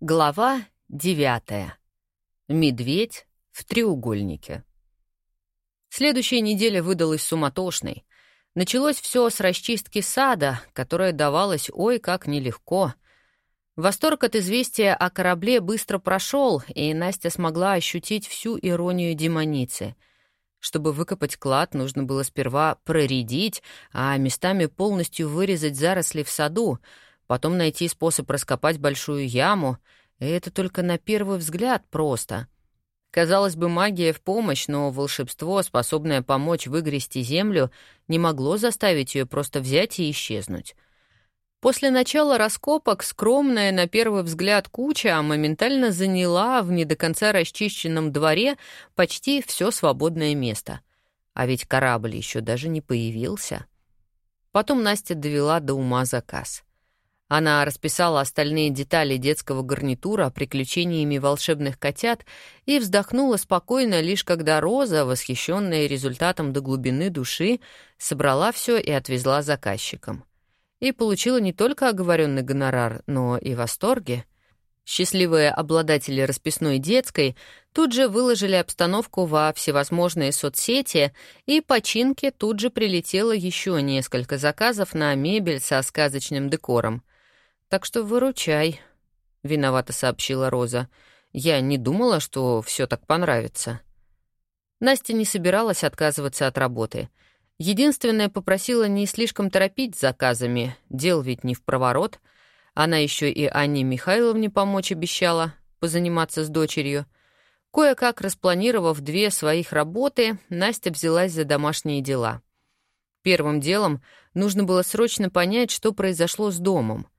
Глава девятая. Медведь в треугольнике. Следующая неделя выдалась суматошной. Началось все с расчистки сада, которая давалась ой как нелегко. Восторг от известия о корабле быстро прошел, и Настя смогла ощутить всю иронию демоницы. Чтобы выкопать клад, нужно было сперва проредить, а местами полностью вырезать заросли в саду — потом найти способ раскопать большую яму, и это только на первый взгляд просто. Казалось бы, магия в помощь, но волшебство, способное помочь выгрести землю, не могло заставить ее просто взять и исчезнуть. После начала раскопок скромная на первый взгляд куча моментально заняла в не до конца расчищенном дворе почти все свободное место. А ведь корабль еще даже не появился. Потом Настя довела до ума заказ — она расписала остальные детали детского гарнитура приключениями волшебных котят и вздохнула спокойно, лишь когда Роза, восхищенная результатом до глубины души, собрала все и отвезла заказчикам. И получила не только оговоренный гонорар, но и восторги. Счастливые обладатели расписной детской тут же выложили обстановку во всевозможные соцсети, и по чинке тут же прилетело еще несколько заказов на мебель со сказочным декором. Так что выручай, — виновато сообщила Роза. Я не думала, что все так понравится. Настя не собиралась отказываться от работы. Единственное, попросила не слишком торопить с заказами, дел ведь не в проворот. Она еще и Анне Михайловне помочь обещала, позаниматься с дочерью. Кое-как распланировав две своих работы, Настя взялась за домашние дела. Первым делом нужно было срочно понять, что произошло с домом —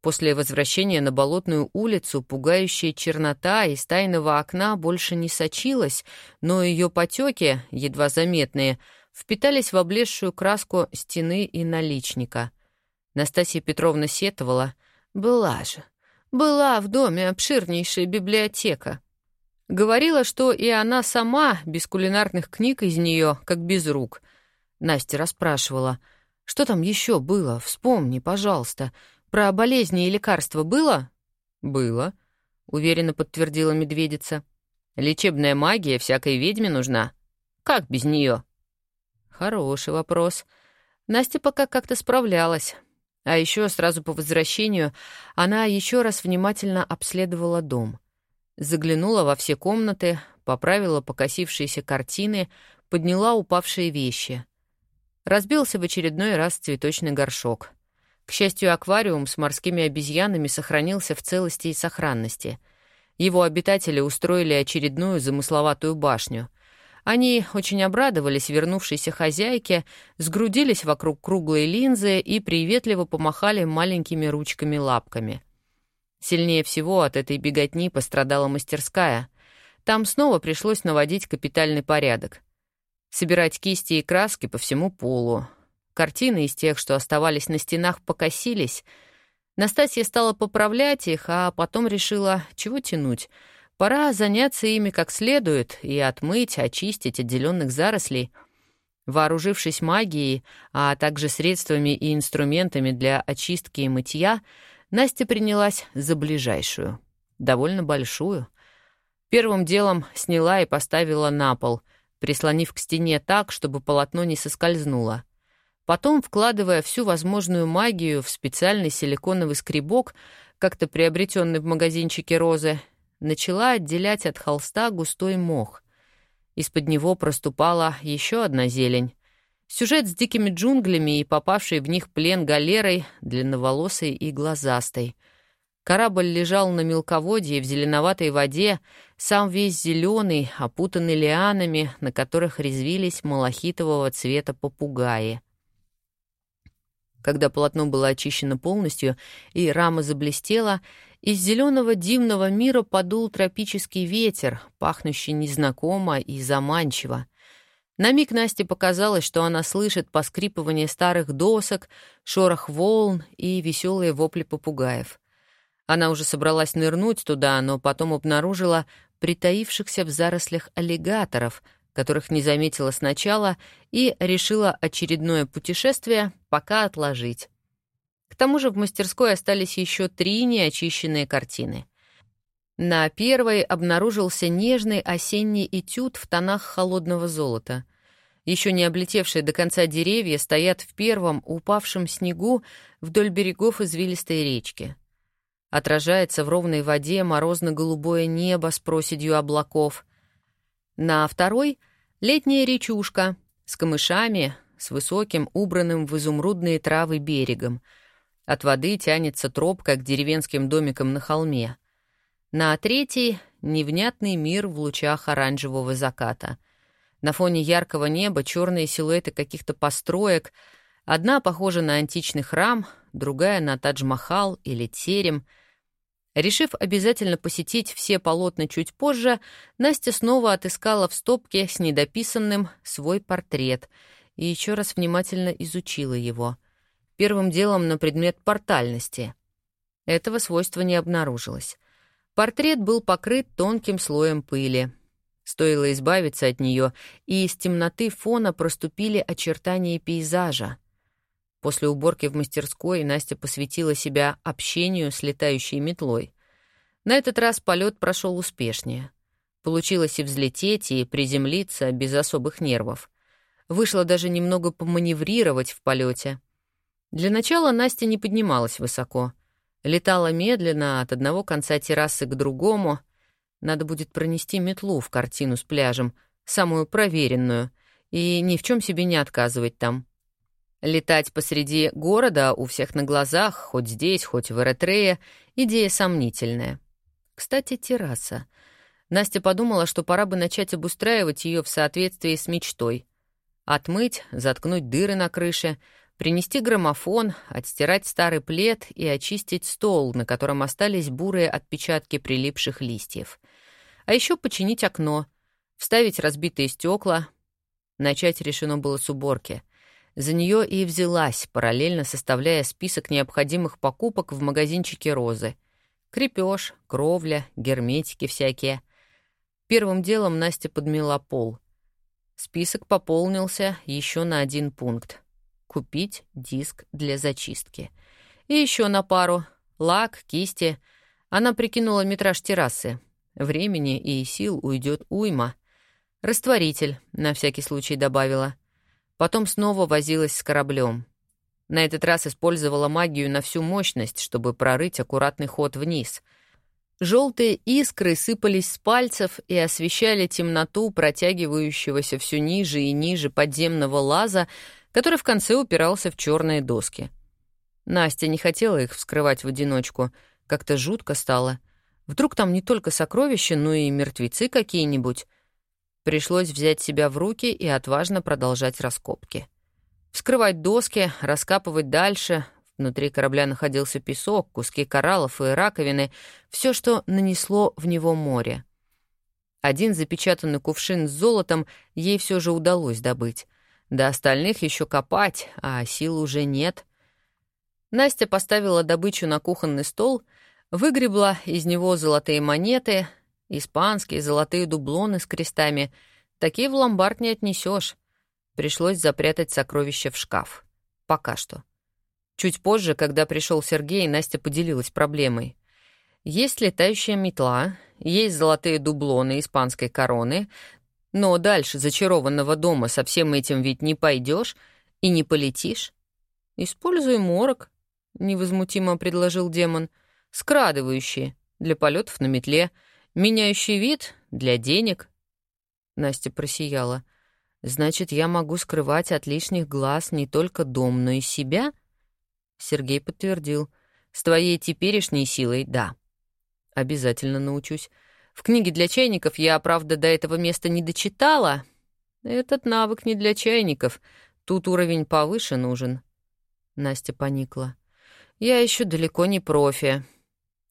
После возвращения на Болотную улицу пугающая чернота из тайного окна больше не сочилась, но ее потеки, едва заметные, впитались в облезшую краску стены и наличника. Настасья Петровна сетовала. «Была же, была в доме обширнейшая библиотека». Говорила, что и она сама без кулинарных книг из нее, как без рук. Настя расспрашивала, «Что там еще было? Вспомни, пожалуйста. Про болезни и лекарства было? Было, уверенно подтвердила медведица. Лечебная магия всякой ведьме нужна. Как без нее? Хороший вопрос. Настя пока как-то справлялась. А еще сразу по возвращению она еще раз внимательно обследовала дом. Заглянула во все комнаты, поправила покосившиеся картины, подняла упавшие вещи. Разбился в очередной раз цветочный горшок — к счастью, аквариум с морскими обезьянами сохранился в целости и сохранности. Его обитатели устроили очередную замысловатую башню. Они очень обрадовались вернувшейся хозяйке, сгрудились вокруг круглой линзы и приветливо помахали маленькими ручками-лапками. Сильнее всего от этой беготни пострадала мастерская. Там снова пришлось наводить капитальный порядок. Собирать кисти и краски по всему полу, Картины из тех, что оставались на стенах, покосились. Настасья стала поправлять их, а потом решила, чего тянуть. Пора заняться ими как следует и отмыть, очистить отделенных зарослей. Вооружившись магией, а также средствами и инструментами для очистки и мытья, Настя принялась за ближайшую, довольно большую. Первым делом сняла и поставила на пол, прислонив к стене так, чтобы полотно не соскользнуло. Потом, вкладывая всю возможную магию в специальный силиконовый скребок, как-то приобретенный в магазинчике розы, начала отделять от холста густой мох. Из-под него проступала еще одна зелень. Сюжет с дикими джунглями и попавшей в них плен галерой, длинноволосой и глазастой. Корабль лежал на мелководье в зеленоватой воде, сам весь зеленый, опутанный лианами, на которых резвились малахитового цвета попугаи — когда полотно было очищено полностью и рама заблестела, из зеленого дивного мира подул тропический ветер, пахнущий незнакомо и заманчиво. На миг Насте показалось, что она слышит поскрипывание старых досок, шорох волн и веселые вопли попугаев. Она уже собралась нырнуть туда, но потом обнаружила притаившихся в зарослях аллигаторов — которых не заметила сначала, и решила очередное путешествие пока отложить. К тому же в мастерской остались еще три неочищенные картины. На первой обнаружился нежный осенний этюд в тонах холодного золота. Еще не облетевшие до конца деревья стоят в первом упавшем снегу вдоль берегов извилистой речки. Отражается в ровной воде морозно-голубое небо с проседью облаков. На второй — летняя речушка с камышами, с высоким, убранным в изумрудные травы берегом. От воды тянется тропка к деревенским домикам на холме. На третий — невнятный мир в лучах оранжевого заката. На фоне яркого неба черные силуэты каких-то построек. Одна похожа на античный храм, другая — на Тадж-Махал или терем — Решив обязательно посетить все полотна чуть позже, Настя снова отыскала в стопке с недописанным свой портрет и еще раз внимательно изучила его. Первым делом на предмет портальности. Этого свойства не обнаружилось. Портрет был покрыт тонким слоем пыли. Стоило избавиться от нее, и из темноты фона проступили очертания пейзажа — После уборки в мастерской Настя посвятила себя общению с летающей метлой. На этот раз полет прошел успешнее. Получилось и взлететь, и приземлиться без особых нервов. Вышло даже немного поманеврировать в полете. Для начала Настя не поднималась высоко. Летала медленно от одного конца террасы к другому. Надо будет пронести метлу в картину с пляжем, самую проверенную, и ни в чем себе не отказывать там. Летать посреди города у всех на глазах, хоть здесь, хоть в Эритрее, идея сомнительная. Кстати, терраса. Настя подумала, что пора бы начать обустраивать ее в соответствии с мечтой. Отмыть, заткнуть дыры на крыше, принести граммофон, отстирать старый плед и очистить стол, на котором остались бурые отпечатки прилипших листьев. А еще починить окно, вставить разбитые стекла. Начать решено было с уборки — за нее и взялась, параллельно составляя список необходимых покупок в магазинчике «Розы». Крепеж, кровля, герметики всякие. Первым делом Настя подмела пол. Список пополнился еще на один пункт. Купить диск для зачистки. И еще на пару. Лак, кисти. Она прикинула метраж террасы. Времени и сил уйдет уйма. Растворитель, на всякий случай добавила. Потом снова возилась с кораблем. На этот раз использовала магию на всю мощность, чтобы прорыть аккуратный ход вниз. Желтые искры сыпались с пальцев и освещали темноту протягивающегося все ниже и ниже подземного лаза, который в конце упирался в черные доски. Настя не хотела их вскрывать в одиночку. Как-то жутко стало. Вдруг там не только сокровища, но и мертвецы какие-нибудь. Пришлось взять себя в руки и отважно продолжать раскопки. Вскрывать доски, раскапывать дальше. Внутри корабля находился песок, куски кораллов и раковины, все, что нанесло в него море. Один запечатанный кувшин с золотом ей все же удалось добыть. До остальных еще копать, а сил уже нет. Настя поставила добычу на кухонный стол, выгребла из него золотые монеты — Испанские золотые дублоны с крестами. Такие в ломбард не отнесешь. Пришлось запрятать сокровища в шкаф. Пока что. Чуть позже, когда пришел Сергей, Настя поделилась проблемой. Есть летающая метла, есть золотые дублоны испанской короны, но дальше зачарованного дома со всем этим ведь не пойдешь и не полетишь. Используй морок, — невозмутимо предложил демон, — скрадывающие для полетов на метле — Меняющий вид для денег. Настя просияла. Значит, я могу скрывать от лишних глаз не только дом, но и себя? Сергей подтвердил. С твоей теперешней силой — да. Обязательно научусь. В книге для чайников я, правда, до этого места не дочитала. Этот навык не для чайников. Тут уровень повыше нужен. Настя поникла. Я еще далеко не профи.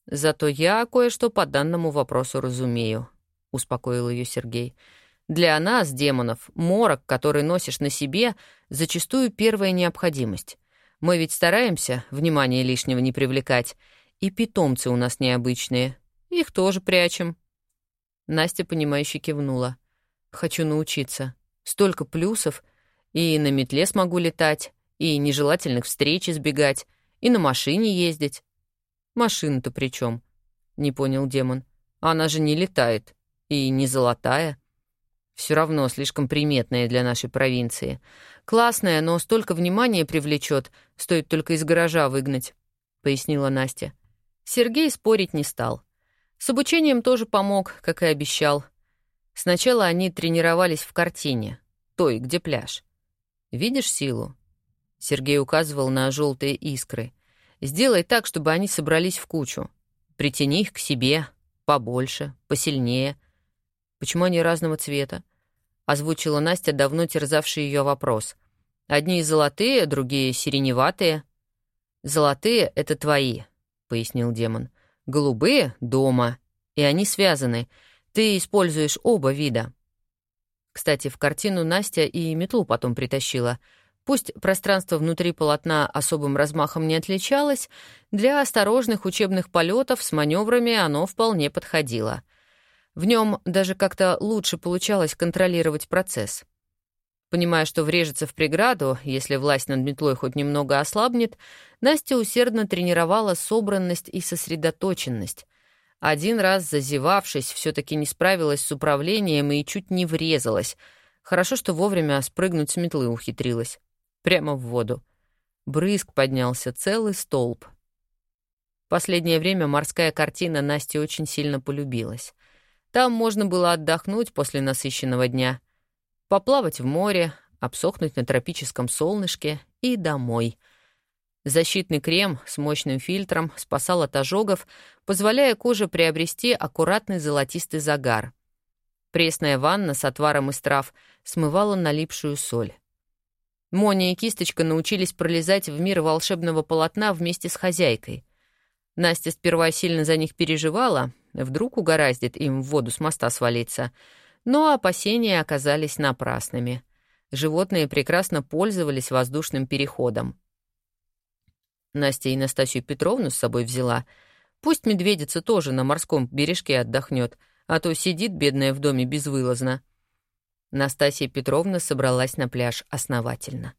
Зато я кое-что по данному вопросу разумею, успокоил ее Сергей. Для нас, демонов, морок, который носишь на себе, зачастую первая необходимость. Мы ведь стараемся внимания лишнего не привлекать, и питомцы у нас необычные. Их тоже прячем. Настя, понимающе кивнула. Хочу научиться. Столько плюсов. И на метле смогу летать, и нежелательных встреч избегать, и на машине ездить. Машина-то при чем? Не понял демон. Она же не летает. И не золотая. Все равно слишком приметная для нашей провинции. Классная, но столько внимания привлечет, стоит только из гаража выгнать», — пояснила Настя. Сергей спорить не стал. С обучением тоже помог, как и обещал. Сначала они тренировались в картине, той, где пляж. «Видишь силу?» Сергей указывал на желтые искры. «Сделай так, чтобы они собрались в кучу. Притяни их к себе, побольше, посильнее. Почему они разного цвета? Озвучила Настя, давно терзавший ее вопрос. Одни золотые, другие сиреневатые. Золотые — это твои, пояснил демон. Голубые — дома, и они связаны. Ты используешь оба вида. Кстати, в картину Настя и метлу потом притащила — Пусть пространство внутри полотна особым размахом не отличалось, для осторожных учебных полетов с маневрами оно вполне подходило. В нем даже как-то лучше получалось контролировать процесс. Понимая, что врежется в преграду, если власть над метлой хоть немного ослабнет, Настя усердно тренировала собранность и сосредоточенность. Один раз, зазевавшись, все таки не справилась с управлением и чуть не врезалась. Хорошо, что вовремя спрыгнуть с метлы ухитрилась. Прямо в воду. Брызг поднялся целый столб. Последнее время морская картина Насте очень сильно полюбилась. Там можно было отдохнуть после насыщенного дня, поплавать в море, обсохнуть на тропическом солнышке и домой. Защитный крем с мощным фильтром спасал от ожогов, позволяя коже приобрести аккуратный золотистый загар. Пресная ванна с отваром из трав смывала налипшую соль. Моня и Кисточка научились пролезать в мир волшебного полотна вместе с хозяйкой. Настя сперва сильно за них переживала, вдруг угораздит им в воду с моста свалиться, но опасения оказались напрасными. Животные прекрасно пользовались воздушным переходом. Настя и Настасью Петровну с собой взяла. Пусть медведица тоже на морском бережке отдохнет, а то сидит бедная в доме безвылазно. Настасья Петровна собралась на пляж основательно.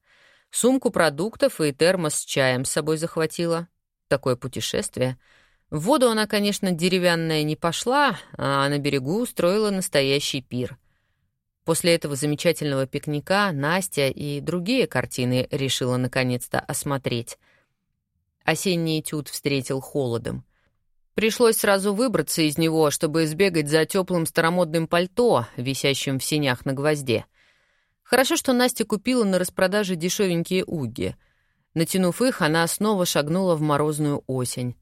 Сумку продуктов и термос с чаем с собой захватила. Такое путешествие. В воду она, конечно, деревянная не пошла, а на берегу устроила настоящий пир. После этого замечательного пикника Настя и другие картины решила наконец-то осмотреть. Осенний этюд встретил холодом. Пришлось сразу выбраться из него, чтобы сбегать за теплым старомодным пальто, висящим в синях на гвозде. Хорошо, что Настя купила на распродаже дешевенькие уги. Натянув их, она снова шагнула в морозную осень.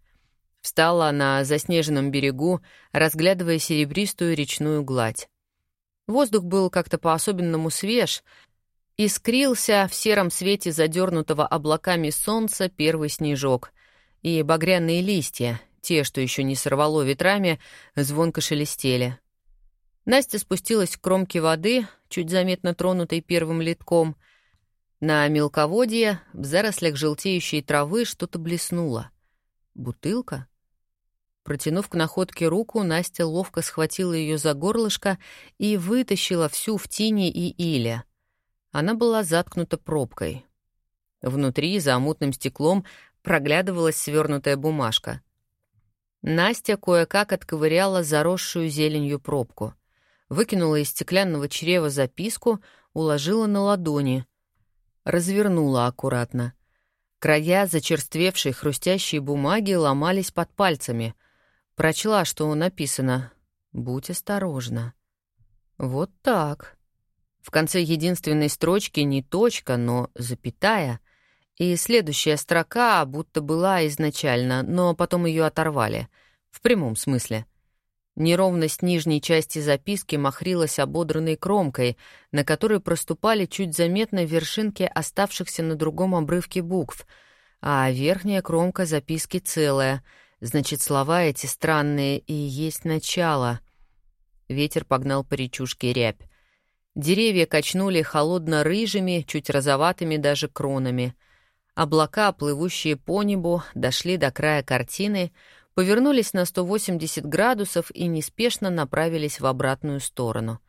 Встала на заснеженном берегу, разглядывая серебристую речную гладь. Воздух был как-то по-особенному свеж, искрился в сером свете задернутого облаками солнца первый снежок и багряные листья, те, что еще не сорвало ветрами, звонко шелестели. Настя спустилась к кромке воды, чуть заметно тронутой первым литком. На мелководье, в зарослях желтеющей травы, что-то блеснуло. Бутылка? Протянув к находке руку, Настя ловко схватила ее за горлышко и вытащила всю в тени и иле. Она была заткнута пробкой. Внутри, за мутным стеклом, проглядывалась свернутая бумажка. Настя кое-как отковыряла заросшую зеленью пробку. Выкинула из стеклянного чрева записку, уложила на ладони. Развернула аккуратно. Края зачерствевшей хрустящей бумаги ломались под пальцами. Прочла, что написано «Будь осторожна». Вот так. В конце единственной строчки не точка, но запятая — и следующая строка будто была изначально, но потом ее оторвали. В прямом смысле. Неровность нижней части записки махрилась ободранной кромкой, на которой проступали чуть заметно вершинки оставшихся на другом обрывке букв, а верхняя кромка записки целая, значит, слова эти странные и есть начало. Ветер погнал по речушке рябь. Деревья качнули холодно-рыжими, чуть розоватыми даже кронами — Облака, плывущие по небу, дошли до края картины, повернулись на 180 градусов и неспешно направились в обратную сторону.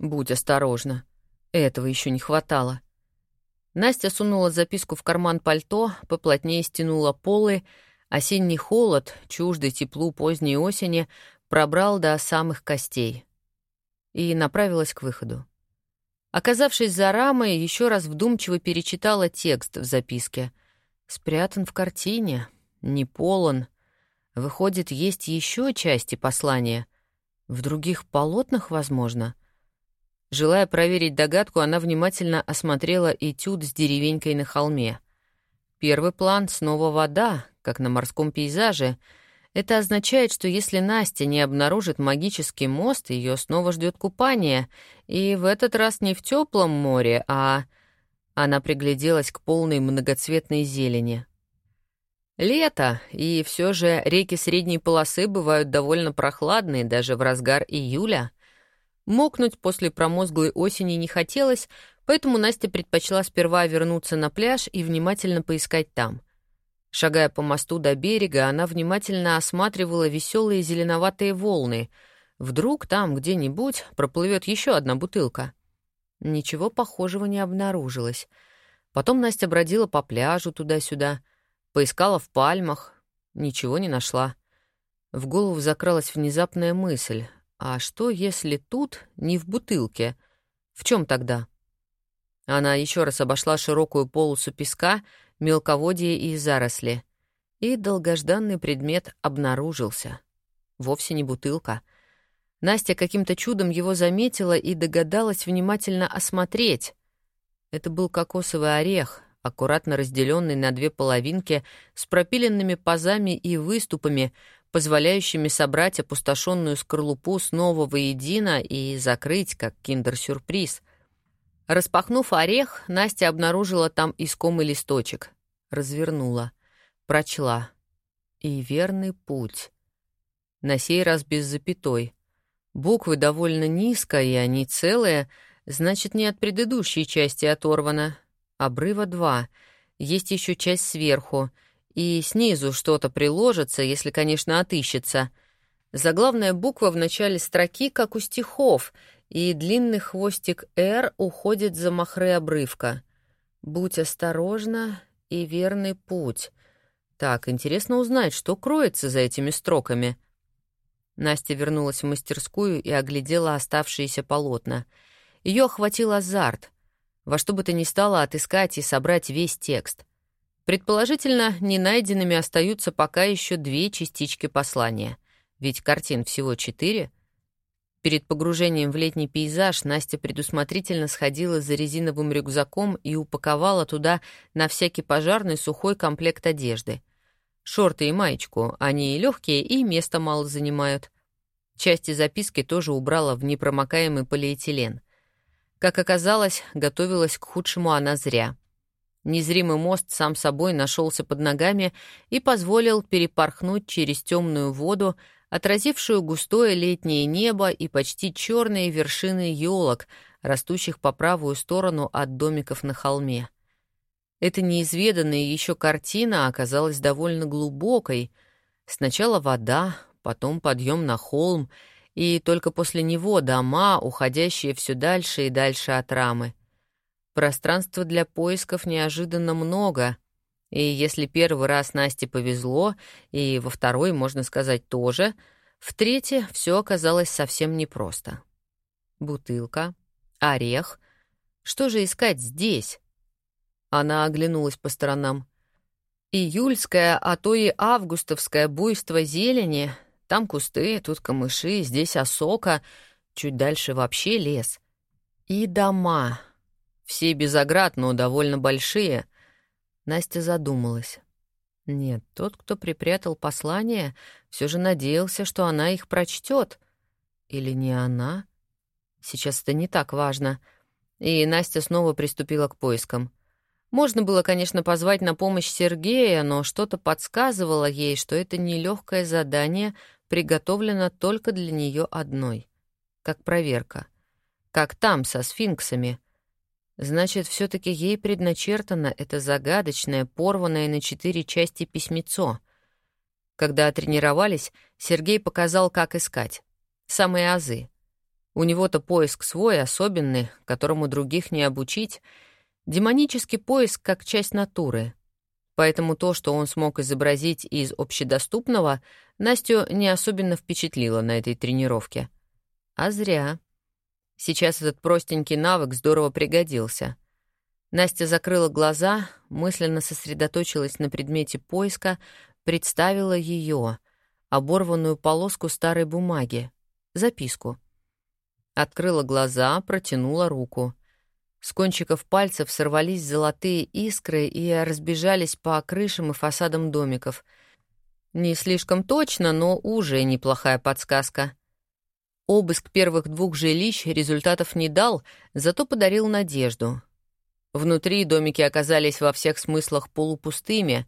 «Будь осторожна. Этого еще не хватало». Настя сунула записку в карман пальто, поплотнее стянула полы. Осенний холод, чуждый теплу поздней осени, пробрал до самых костей и направилась к выходу. Оказавшись за рамой, еще раз вдумчиво перечитала текст в записке. «Спрятан в картине, не полон. Выходит, есть еще части послания. В других полотнах, возможно». Желая проверить догадку, она внимательно осмотрела этюд с деревенькой на холме. Первый план — снова вода, как на морском пейзаже. Это означает, что если Настя не обнаружит магический мост, ее снова ждет купание, и в этот раз не в теплом море, а... Она пригляделась к полной многоцветной зелени. Лето, и все же реки средней полосы бывают довольно прохладные даже в разгар июля — Мокнуть после промозглой осени не хотелось, поэтому Настя предпочла сперва вернуться на пляж и внимательно поискать там. Шагая по мосту до берега, она внимательно осматривала веселые зеленоватые волны. Вдруг там где-нибудь проплывет еще одна бутылка. Ничего похожего не обнаружилось. Потом Настя бродила по пляжу туда-сюда, поискала в пальмах, ничего не нашла. В голову закралась внезапная мысль. А что, если тут не в бутылке? В чем тогда? Она еще раз обошла широкую полосу песка, мелководье и заросли. И долгожданный предмет обнаружился. Вовсе не бутылка. Настя каким-то чудом его заметила и догадалась внимательно осмотреть. Это был кокосовый орех, аккуратно разделенный на две половинки с пропиленными пазами и выступами, позволяющими собрать опустошенную скорлупу снова воедино и закрыть, как киндер-сюрприз. Распахнув орех, Настя обнаружила там искомый листочек. Развернула. Прочла. «И верный путь». На сей раз без запятой. Буквы довольно низко, и они целые, значит, не от предыдущей части оторвано. Обрыва два. Есть еще часть сверху — и снизу что-то приложится, если, конечно, отыщется. Заглавная буква в начале строки, как у стихов, и длинный хвостик «Р» уходит за махры обрывка. «Будь осторожна и верный путь». Так, интересно узнать, что кроется за этими строками. Настя вернулась в мастерскую и оглядела оставшиеся полотна. Ее охватил азарт. Во что бы то ни стало отыскать и собрать весь текст. Предположительно, не найденными остаются пока еще две частички послания, ведь картин всего четыре. Перед погружением в летний пейзаж Настя предусмотрительно сходила за резиновым рюкзаком и упаковала туда на всякий пожарный сухой комплект одежды. Шорты и маечку, они легкие и места мало занимают. Части записки тоже убрала в непромокаемый полиэтилен. Как оказалось, готовилась к худшему она зря — Незримый мост сам собой нашелся под ногами и позволил перепорхнуть через темную воду, отразившую густое летнее небо и почти черные вершины елок, растущих по правую сторону от домиков на холме. Эта неизведанная еще картина оказалась довольно глубокой. Сначала вода, потом подъем на холм, и только после него дома, уходящие все дальше и дальше от рамы. Пространства для поисков неожиданно много, и если первый раз Насте повезло, и во второй, можно сказать, тоже, в третий все оказалось совсем непросто. Бутылка, орех. Что же искать здесь? Она оглянулась по сторонам. Июльское, а то и августовское буйство зелени. Там кусты, тут камыши, здесь осока, чуть дальше вообще лес. И дома, все без оград, но довольно большие. Настя задумалась. Нет, тот, кто припрятал послание, все же надеялся, что она их прочтет. Или не она? Сейчас это не так важно. И Настя снова приступила к поискам. Можно было, конечно, позвать на помощь Сергея, но что-то подсказывало ей, что это нелегкое задание приготовлено только для нее одной. Как проверка. Как там, со сфинксами — Значит, все таки ей предначертано это загадочное, порванное на четыре части письмецо. Когда тренировались, Сергей показал, как искать. Самые азы. У него-то поиск свой, особенный, которому других не обучить. Демонический поиск как часть натуры. поэтому то, что он смог изобразить из общедоступного, Настю не особенно впечатлило на этой тренировке. А зря. Сейчас этот простенький навык здорово пригодился. Настя закрыла глаза, мысленно сосредоточилась на предмете поиска, представила ее, оборванную полоску старой бумаги, записку. Открыла глаза, протянула руку. С кончиков пальцев сорвались золотые искры и разбежались по крышам и фасадам домиков. Не слишком точно, но уже неплохая подсказка. Обыск первых двух жилищ результатов не дал, зато подарил надежду. Внутри домики оказались во всех смыслах полупустыми.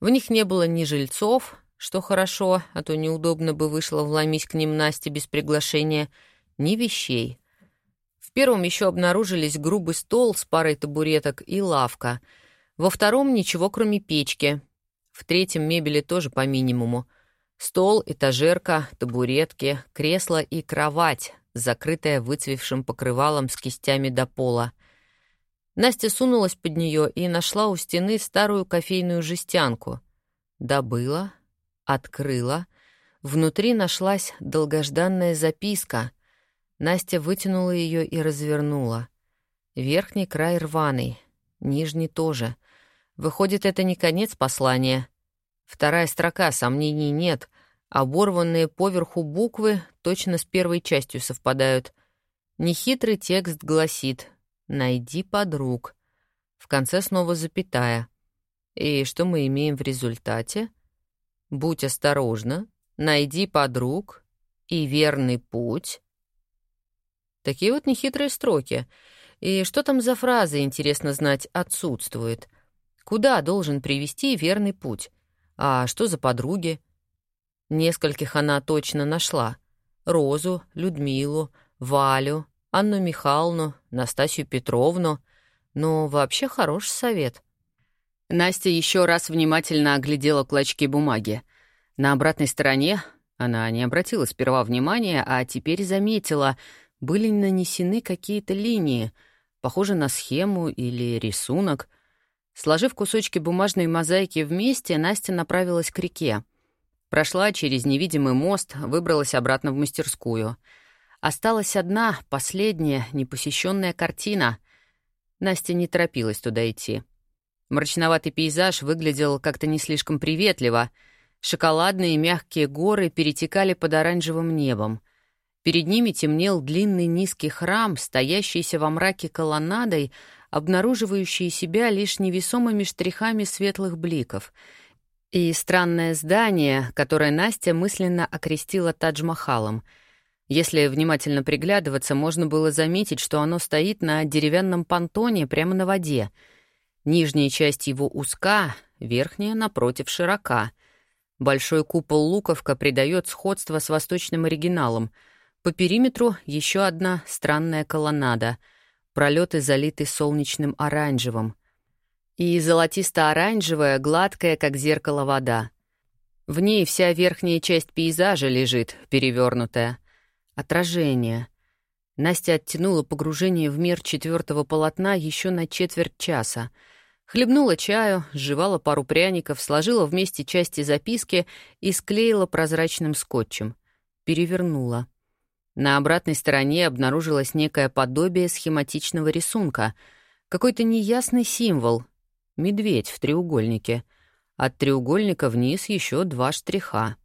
В них не было ни жильцов, что хорошо, а то неудобно бы вышло вломить к ним Насте без приглашения, ни вещей. В первом еще обнаружились грубый стол с парой табуреток и лавка. Во втором ничего, кроме печки. В третьем мебели тоже по минимуму. Стол, этажерка, табуретки, кресло и кровать, закрытая выцвевшим покрывалом с кистями до пола. Настя сунулась под нее и нашла у стены старую кофейную жестянку. Добыла, открыла. Внутри нашлась долгожданная записка. Настя вытянула ее и развернула. Верхний край рваный, нижний тоже. Выходит, это не конец послания. Вторая строка, сомнений нет. Оборванные поверху буквы точно с первой частью совпадают. Нехитрый текст гласит «Найди подруг». В конце снова запятая. И что мы имеем в результате? Будь осторожна, найди подруг и верный путь. Такие вот нехитрые строки. И что там за фразы, интересно знать, отсутствует? Куда должен привести верный путь? А что за подруги? Нескольких она точно нашла. Розу, Людмилу, Валю, Анну Михайловну, Настасью Петровну. Но вообще хороший совет. Настя еще раз внимательно оглядела клочки бумаги. На обратной стороне она не обратила сперва внимания, а теперь заметила, были нанесены какие-то линии, похожие на схему или рисунок. Сложив кусочки бумажной мозаики вместе, Настя направилась к реке. Прошла через невидимый мост, выбралась обратно в мастерскую — Осталась одна, последняя, непосещенная картина. Настя не торопилась туда идти. Мрачноватый пейзаж выглядел как-то не слишком приветливо. Шоколадные мягкие горы перетекали под оранжевым небом. Перед ними темнел длинный низкий храм, стоящийся во мраке колоннадой, обнаруживающий себя лишь невесомыми штрихами светлых бликов. И странное здание, которое Настя мысленно окрестила Тадж-Махалом — если внимательно приглядываться, можно было заметить, что оно стоит на деревянном понтоне прямо на воде. Нижняя часть его узка, верхняя, напротив, широка. Большой купол луковка придает сходство с восточным оригиналом. По периметру еще одна странная колоннада. Пролеты залиты солнечным оранжевым. И золотисто-оранжевая, гладкая, как зеркало вода. В ней вся верхняя часть пейзажа лежит, перевернутая. Отражение. Настя оттянула погружение в мир четвертого полотна еще на четверть часа. Хлебнула чаю, сживала пару пряников, сложила вместе части записки и склеила прозрачным скотчем. Перевернула. На обратной стороне обнаружилось некое подобие схематичного рисунка. Какой-то неясный символ. Медведь в треугольнике. От треугольника вниз еще два штриха.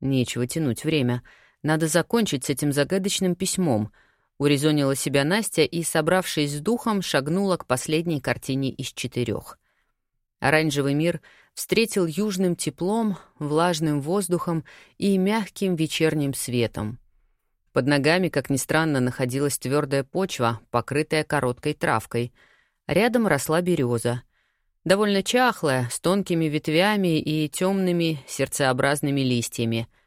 Нечего тянуть время — надо закончить с этим загадочным письмом. Урезонила себя Настя и, собравшись с духом, шагнула к последней картине из четырех. Оранжевый мир встретил южным теплом, влажным воздухом и мягким вечерним светом. Под ногами, как ни странно, находилась твердая почва, покрытая короткой травкой. Рядом росла береза. Довольно чахлая, с тонкими ветвями и темными сердцеобразными листьями —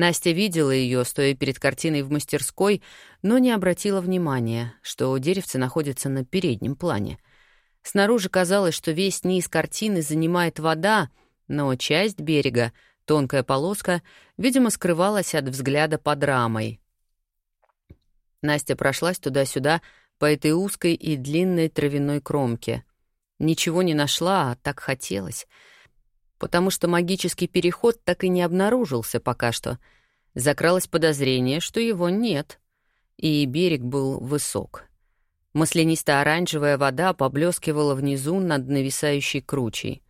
Настя видела ее, стоя перед картиной в мастерской, но не обратила внимания, что деревце находится на переднем плане. Снаружи казалось, что весь низ картины занимает вода, но часть берега, тонкая полоска, видимо, скрывалась от взгляда под рамой. Настя прошлась туда-сюда по этой узкой и длинной травяной кромке. Ничего не нашла, а так хотелось. Потому что магический переход так и не обнаружился пока что. Закралось подозрение, что его нет. И берег был высок. Маслянисто-оранжевая вода поблескивала внизу над нависающей кручей.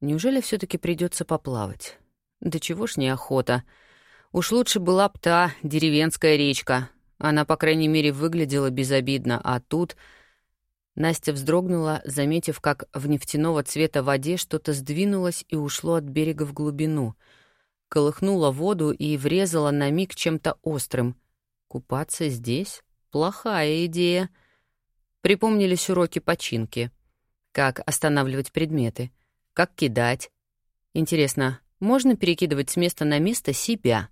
Неужели все таки придется поплавать? Да чего ж неохота. Уж лучше была б та деревенская речка. Она, по крайней мере, выглядела безобидно, а тут... Настя вздрогнула, заметив, как в нефтяного цвета воде что-то сдвинулось и ушло от берега в глубину. Колыхнула воду и врезала на миг чем-то острым. Купаться здесь? Плохая идея. Припомнились уроки починки. Как останавливать предметы. Как кидать. Интересно, можно перекидывать с места на место себя?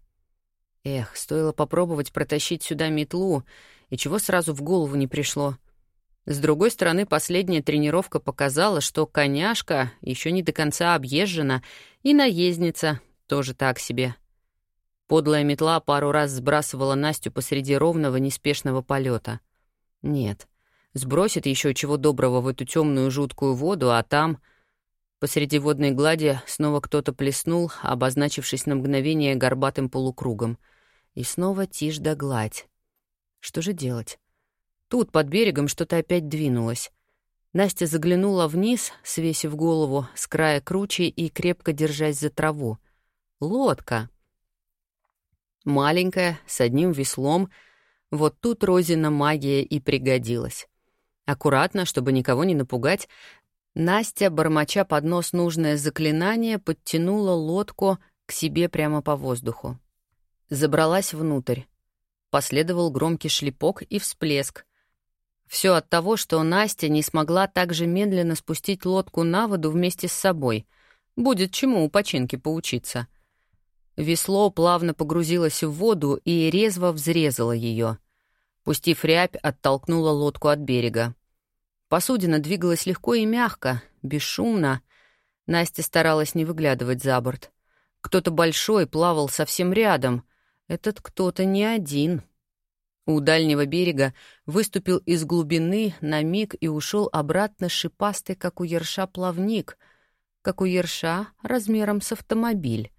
Эх, стоило попробовать протащить сюда метлу, и чего сразу в голову не пришло. С другой стороны, последняя тренировка показала, что коняшка еще не до конца объезжена, и наездница тоже так себе. Подлая метла пару раз сбрасывала Настю посреди ровного неспешного полета. Нет, сбросит еще чего доброго в эту темную жуткую воду, а там... Посреди водной глади снова кто-то плеснул, обозначившись на мгновение горбатым полукругом. И снова тишь да гладь. Что же делать? Тут, под берегом, что-то опять двинулось. Настя заглянула вниз, свесив голову, с края кручи и крепко держась за траву. Лодка. Маленькая, с одним веслом. Вот тут Розина магия и пригодилась. Аккуратно, чтобы никого не напугать, Настя, бормоча под нос нужное заклинание, подтянула лодку к себе прямо по воздуху. Забралась внутрь. Последовал громкий шлепок и всплеск. Все от того, что Настя не смогла так же медленно спустить лодку на воду вместе с собой. Будет чему у починки поучиться. Весло плавно погрузилось в воду и резво взрезало ее. Пустив рябь, оттолкнула лодку от берега. Посудина двигалась легко и мягко, бесшумно. Настя старалась не выглядывать за борт. Кто-то большой плавал совсем рядом. Этот кто-то не один. У дальнего берега выступил из глубины на миг и ушел обратно шипастый, как у ерша, плавник, как у ерша размером с автомобиль.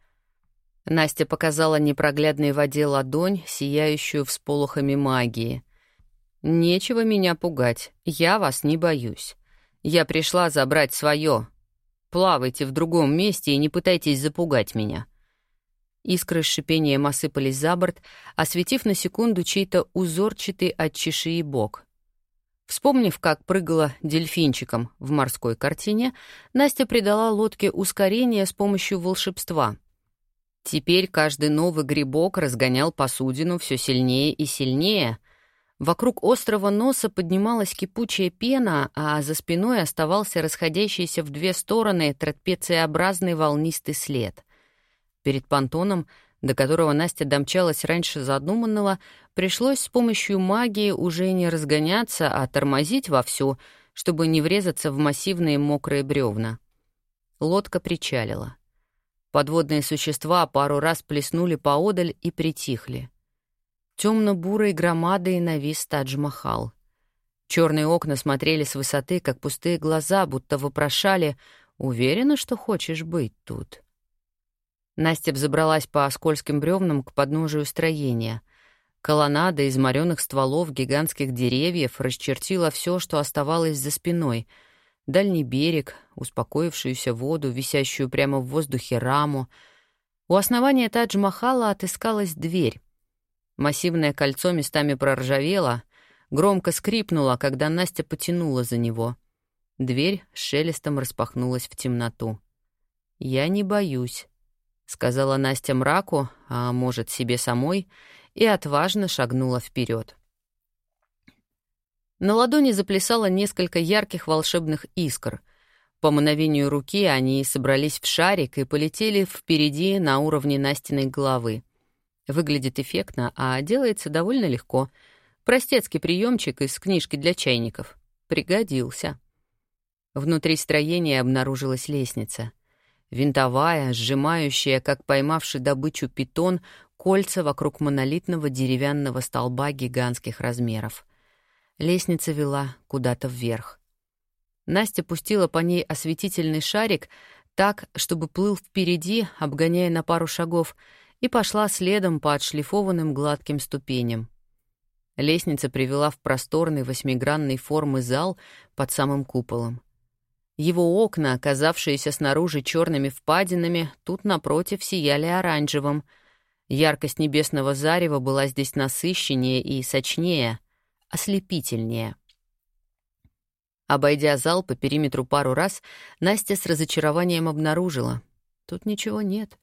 Настя показала непроглядной воде ладонь, сияющую всполохами магии. «Нечего меня пугать, я вас не боюсь. Я пришла забрать свое. Плавайте в другом месте и не пытайтесь запугать меня». Искры с шипением осыпались за борт, осветив на секунду чей-то узорчатый от чешуи бок. Вспомнив, как прыгала дельфинчиком в морской картине, Настя придала лодке ускорение с помощью волшебства. Теперь каждый новый грибок разгонял посудину все сильнее и сильнее — Вокруг острого носа поднималась кипучая пена, а за спиной оставался расходящийся в две стороны трапециобразный волнистый след. Перед понтоном, до которого Настя домчалась раньше задуманного, пришлось с помощью магии уже не разгоняться, а тормозить вовсю, чтобы не врезаться в массивные мокрые бревна. Лодка причалила. Подводные существа пару раз плеснули поодаль и притихли. Темно-бурой громадой навис Тадж-Махал. Черные окна смотрели с высоты, как пустые глаза, будто вопрошали «Уверена, что хочешь быть тут?» Настя взобралась по скользким бревнам к подножию строения. Колоннада из морёных стволов гигантских деревьев расчертила все, что оставалось за спиной. Дальний берег, успокоившуюся воду, висящую прямо в воздухе раму. У основания Тадж-Махала отыскалась дверь. Массивное кольцо местами проржавело, громко скрипнуло, когда Настя потянула за него. Дверь шелестом распахнулась в темноту. «Я не боюсь», — сказала Настя мраку, а может, себе самой, и отважно шагнула вперед. На ладони заплясало несколько ярких волшебных искр. По мановению руки они собрались в шарик и полетели впереди на уровне Настиной головы. Выглядит эффектно, а делается довольно легко. Простецкий приемчик из книжки для чайников. Пригодился. Внутри строения обнаружилась лестница. Винтовая, сжимающая, как поймавший добычу питон, кольца вокруг монолитного деревянного столба гигантских размеров. Лестница вела куда-то вверх. Настя пустила по ней осветительный шарик так, чтобы плыл впереди, обгоняя на пару шагов, и пошла следом по отшлифованным гладким ступеням. Лестница привела в просторный восьмигранной формы зал под самым куполом. Его окна, оказавшиеся снаружи черными впадинами, тут напротив сияли оранжевым. Яркость небесного зарева была здесь насыщеннее и сочнее, ослепительнее. Обойдя зал по периметру пару раз, Настя с разочарованием обнаружила. Тут ничего нет.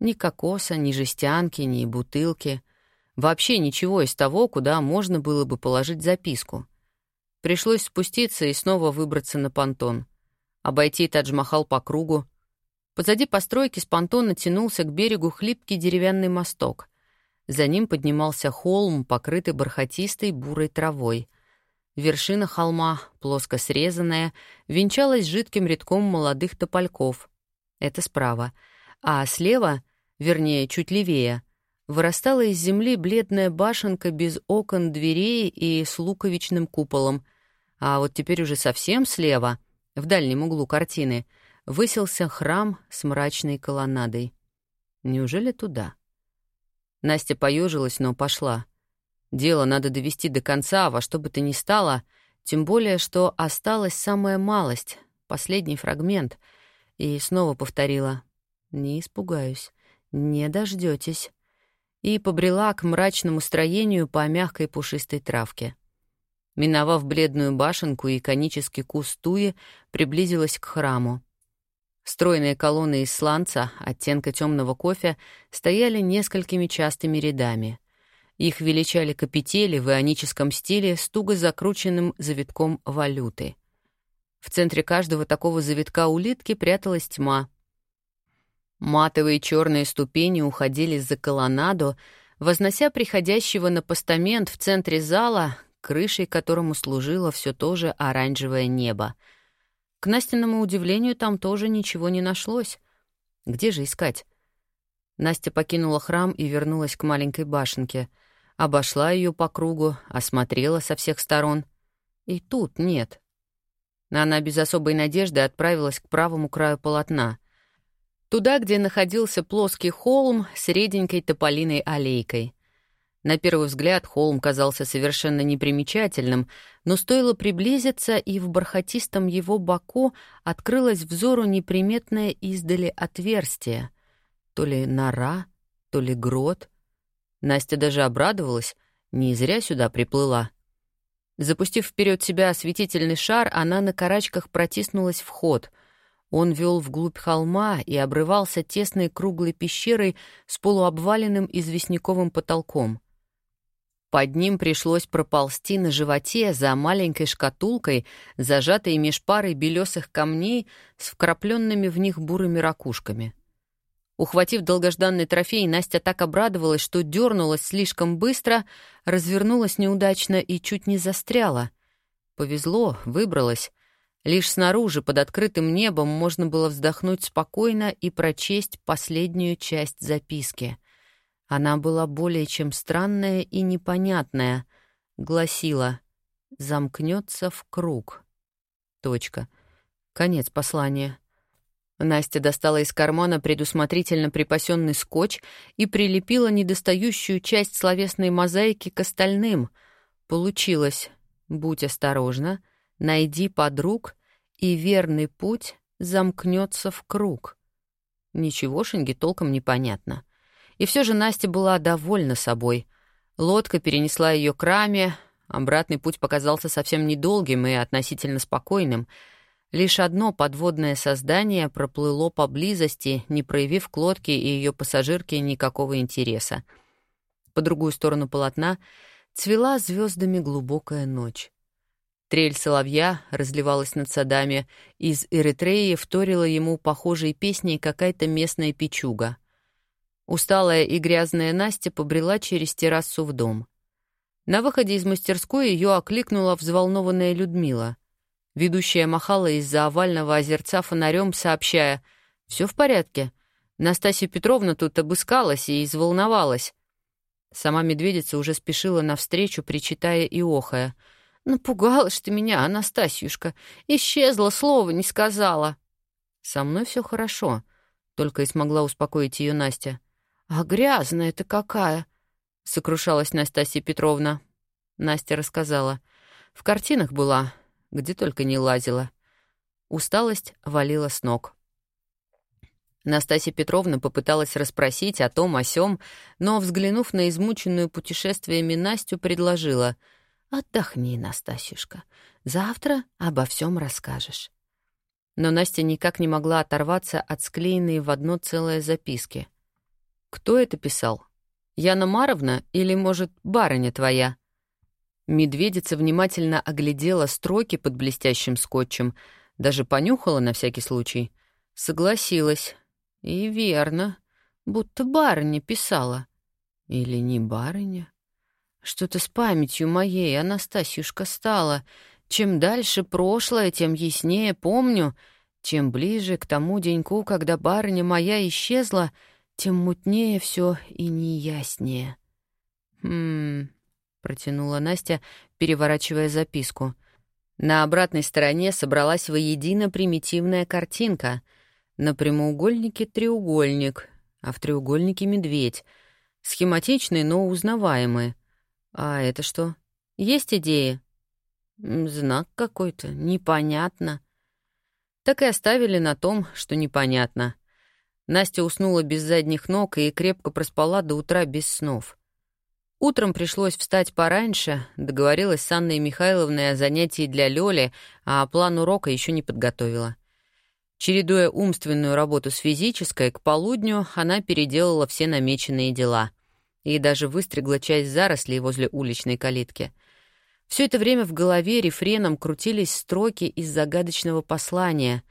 Ни кокоса, ни жестянки, ни бутылки. Вообще ничего из того, куда можно было бы положить записку. Пришлось спуститься и снова выбраться на понтон. Обойти Тадж-Махал по кругу. Позади постройки с понтона тянулся к берегу хлипкий деревянный мосток. За ним поднимался холм, покрытый бархатистой бурой травой — Вершина холма, плоско срезанная, венчалась жидким рядком молодых топольков. Это справа. А слева, вернее, чуть левее, вырастала из земли бледная башенка без окон, дверей и с луковичным куполом. А вот теперь уже совсем слева, в дальнем углу картины, высился храм с мрачной колоннадой. Неужели туда? Настя поежилась, но пошла — Дело надо довести до конца, во что бы то ни стало, тем более, что осталась самая малость, последний фрагмент. И снова повторила «Не испугаюсь, не дождетесь. И побрела к мрачному строению по мягкой пушистой травке. Миновав бледную башенку и конический куст туи, приблизилась к храму. Стройные колонны из сланца, оттенка темного кофе, стояли несколькими частыми рядами. Их величали капители в ионическом стиле с туго закрученным завитком валюты. В центре каждого такого завитка улитки пряталась тьма. Матовые черные ступени уходили за колоннаду, вознося приходящего на постамент в центре зала, крышей которому служило все то же оранжевое небо. К Настиному удивлению, там тоже ничего не нашлось. Где же искать? Настя покинула храм и вернулась к маленькой башенке — обошла ее по кругу, осмотрела со всех сторон. И тут нет. Она без особой надежды отправилась к правому краю полотна. Туда, где находился плоский холм с реденькой тополиной аллейкой. На первый взгляд холм казался совершенно непримечательным, но стоило приблизиться, и в бархатистом его боку открылось взору неприметное издали отверстие. То ли нора, то ли грот — Настя даже обрадовалась, не зря сюда приплыла. Запустив вперед себя осветительный шар, она на карачках протиснулась в ход. Он вел вглубь холма и обрывался тесной круглой пещерой с полуобваленным известняковым потолком. Под ним пришлось проползти на животе за маленькой шкатулкой, зажатой меж парой белесых камней с вкрапленными в них бурыми ракушками — Ухватив долгожданный трофей, Настя так обрадовалась, что дернулась слишком быстро, развернулась неудачно и чуть не застряла. Повезло, выбралась. Лишь снаружи, под открытым небом, можно было вздохнуть спокойно и прочесть последнюю часть записки. Она была более чем странная и непонятная. Гласила «Замкнется в круг». Точка. Конец послания. Настя достала из кармана предусмотрительно припасенный скотч и прилепила недостающую часть словесной мозаики к остальным. Получилось «Будь осторожна, найди подруг, и верный путь замкнется в круг». Ничегошеньки толком непонятно. И все же Настя была довольна собой. Лодка перенесла ее к раме, обратный путь показался совсем недолгим и относительно спокойным — Лишь одно подводное создание проплыло поблизости, не проявив к лодке и ее пассажирке никакого интереса. По другую сторону полотна цвела звездами глубокая ночь. Трель соловья разливалась над садами, из Эритреи вторила ему похожей песней какая-то местная печуга. Усталая и грязная Настя побрела через террасу в дом. На выходе из мастерской ее окликнула взволнованная Людмила — Ведущая махала из-за овального озерца фонарем, сообщая «Все в порядке. Настасья Петровна тут обыскалась и изволновалась». Сама медведица уже спешила навстречу, причитая и охая. Напугалась ты меня, Анастасьюшка. Исчезла, слова не сказала. Со мной все хорошо, только и смогла успокоить ее Настя. А грязная ты какая! Сокрушалась Настасья Петровна. Настя рассказала. В картинах была, где только не лазила. Усталость валила с ног. Настасья Петровна попыталась расспросить о том, о сём, но, взглянув на измученную путешествиями Настю, предложила — Отдохни, Настасюшка. Завтра обо всем расскажешь. Но Настя никак не могла оторваться от склеенной в одно целое записки. Кто это писал? Яна Маровна или, может, барыня твоя? Медведица внимательно оглядела строки под блестящим скотчем, даже понюхала на всякий случай. Согласилась. И верно, будто барыня писала. Или не барыня? Что-то с памятью моей, Анастасюшка, стало. Чем дальше прошлое, тем яснее помню. Чем ближе к тому деньку, когда барыня моя исчезла, тем мутнее все и неяснее. «Хм...» — протянула Настя, переворачивая записку. На обратной стороне собралась воедино примитивная картинка. На прямоугольнике — треугольник, а в треугольнике — медведь. Схематичный, но узнаваемый. «А это что? Есть идеи?» «Знак какой-то, непонятно». Так и оставили на том, что непонятно. Настя уснула без задних ног и крепко проспала до утра без снов. Утром пришлось встать пораньше, договорилась с Анной Михайловной о занятии для Лёли, а план урока еще не подготовила. Чередуя умственную работу с физической, к полудню она переделала все намеченные дела — и даже выстригла часть зарослей возле уличной калитки. Все это время в голове рефреном крутились строки из загадочного послания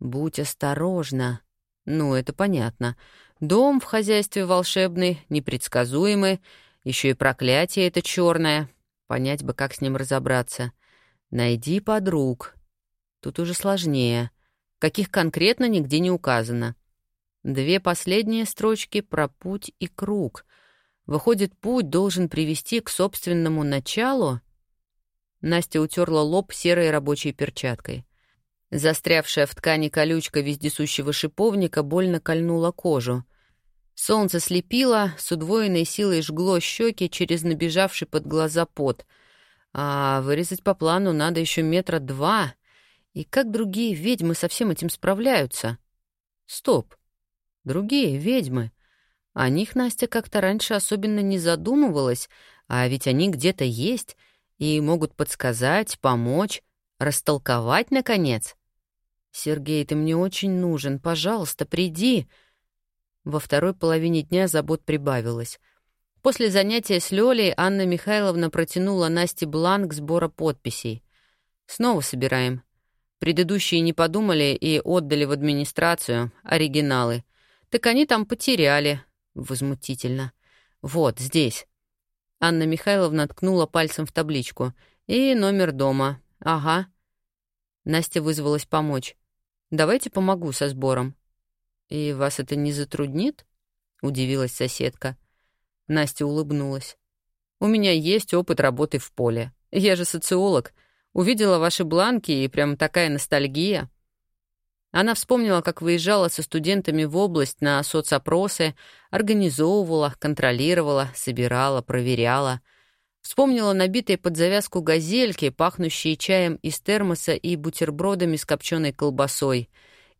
«Будь осторожна». Ну, это понятно. Дом в хозяйстве волшебный, непредсказуемый, еще и проклятие это черное. Понять бы, как с ним разобраться. Найди подруг. Тут уже сложнее. Каких конкретно нигде не указано. Две последние строчки про путь и круг — Выходит, путь должен привести к собственному началу? Настя утерла лоб серой рабочей перчаткой. Застрявшая в ткани колючка вездесущего шиповника больно кольнула кожу. Солнце слепило, с удвоенной силой жгло щеки через набежавший под глаза пот. А вырезать по плану надо еще метра два. И как другие ведьмы со всем этим справляются? Стоп. Другие ведьмы. О них Настя как-то раньше особенно не задумывалась, а ведь они где-то есть и могут подсказать, помочь, растолковать, наконец. «Сергей, ты мне очень нужен, пожалуйста, приди». Во второй половине дня забот прибавилось. После занятия с Лёлей Анна Михайловна протянула Насте бланк сбора подписей. «Снова собираем. Предыдущие не подумали и отдали в администрацию оригиналы. Так они там потеряли, Возмутительно. «Вот, здесь». Анна Михайловна ткнула пальцем в табличку. «И номер дома. Ага». Настя вызвалась помочь. «Давайте помогу со сбором». «И вас это не затруднит?» — удивилась соседка. Настя улыбнулась. «У меня есть опыт работы в поле. Я же социолог. Увидела ваши бланки, и прям такая ностальгия». Она вспомнила, как выезжала со студентами в область на соцопросы, организовывала, контролировала, собирала, проверяла. Вспомнила набитые под завязку газельки, пахнущие чаем из термоса и бутербродами с копченой колбасой,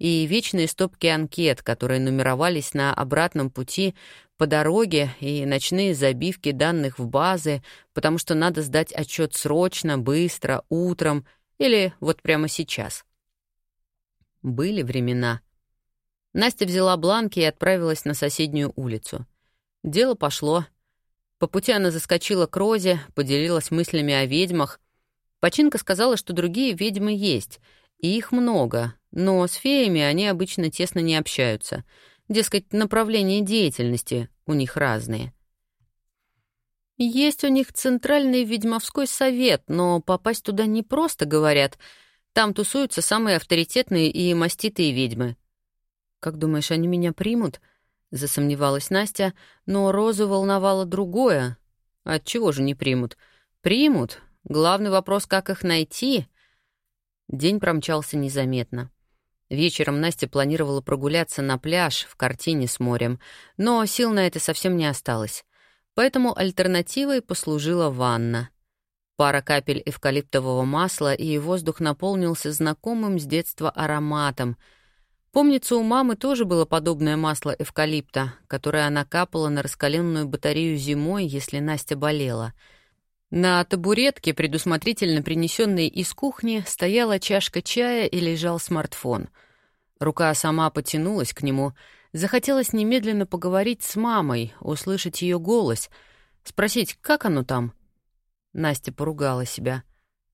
и вечные стопки анкет, которые нумеровались на обратном пути по дороге, и ночные забивки данных в базы, потому что надо сдать отчет срочно, быстро, утром или вот прямо сейчас. Были времена. Настя взяла бланки и отправилась на соседнюю улицу. Дело пошло. По пути она заскочила к Розе, поделилась мыслями о ведьмах. Починка сказала, что другие ведьмы есть, и их много, но с феями они обычно тесно не общаются. Дескать, направления деятельности у них разные. Есть у них центральный ведьмовской совет, но попасть туда не просто, говорят — там тусуются самые авторитетные и маститые ведьмы. «Как думаешь, они меня примут?» — засомневалась Настя, но Розу волновало другое. «Отчего же не примут?» «Примут. Главный вопрос, как их найти. День промчался незаметно. Вечером Настя планировала прогуляться на пляж в картине с морем, но сил на это совсем не осталось. Поэтому альтернативой послужила ванна. Пара капель эвкалиптового масла, и воздух наполнился знакомым с детства ароматом. Помнится, у мамы тоже было подобное масло эвкалипта, которое она капала на раскаленную батарею зимой, если Настя болела. На табуретке, предусмотрительно принесенной из кухни, стояла чашка чая и лежал смартфон. Рука сама потянулась к нему. Захотелось немедленно поговорить с мамой, услышать ее голос, спросить, как оно там. Настя поругала себя.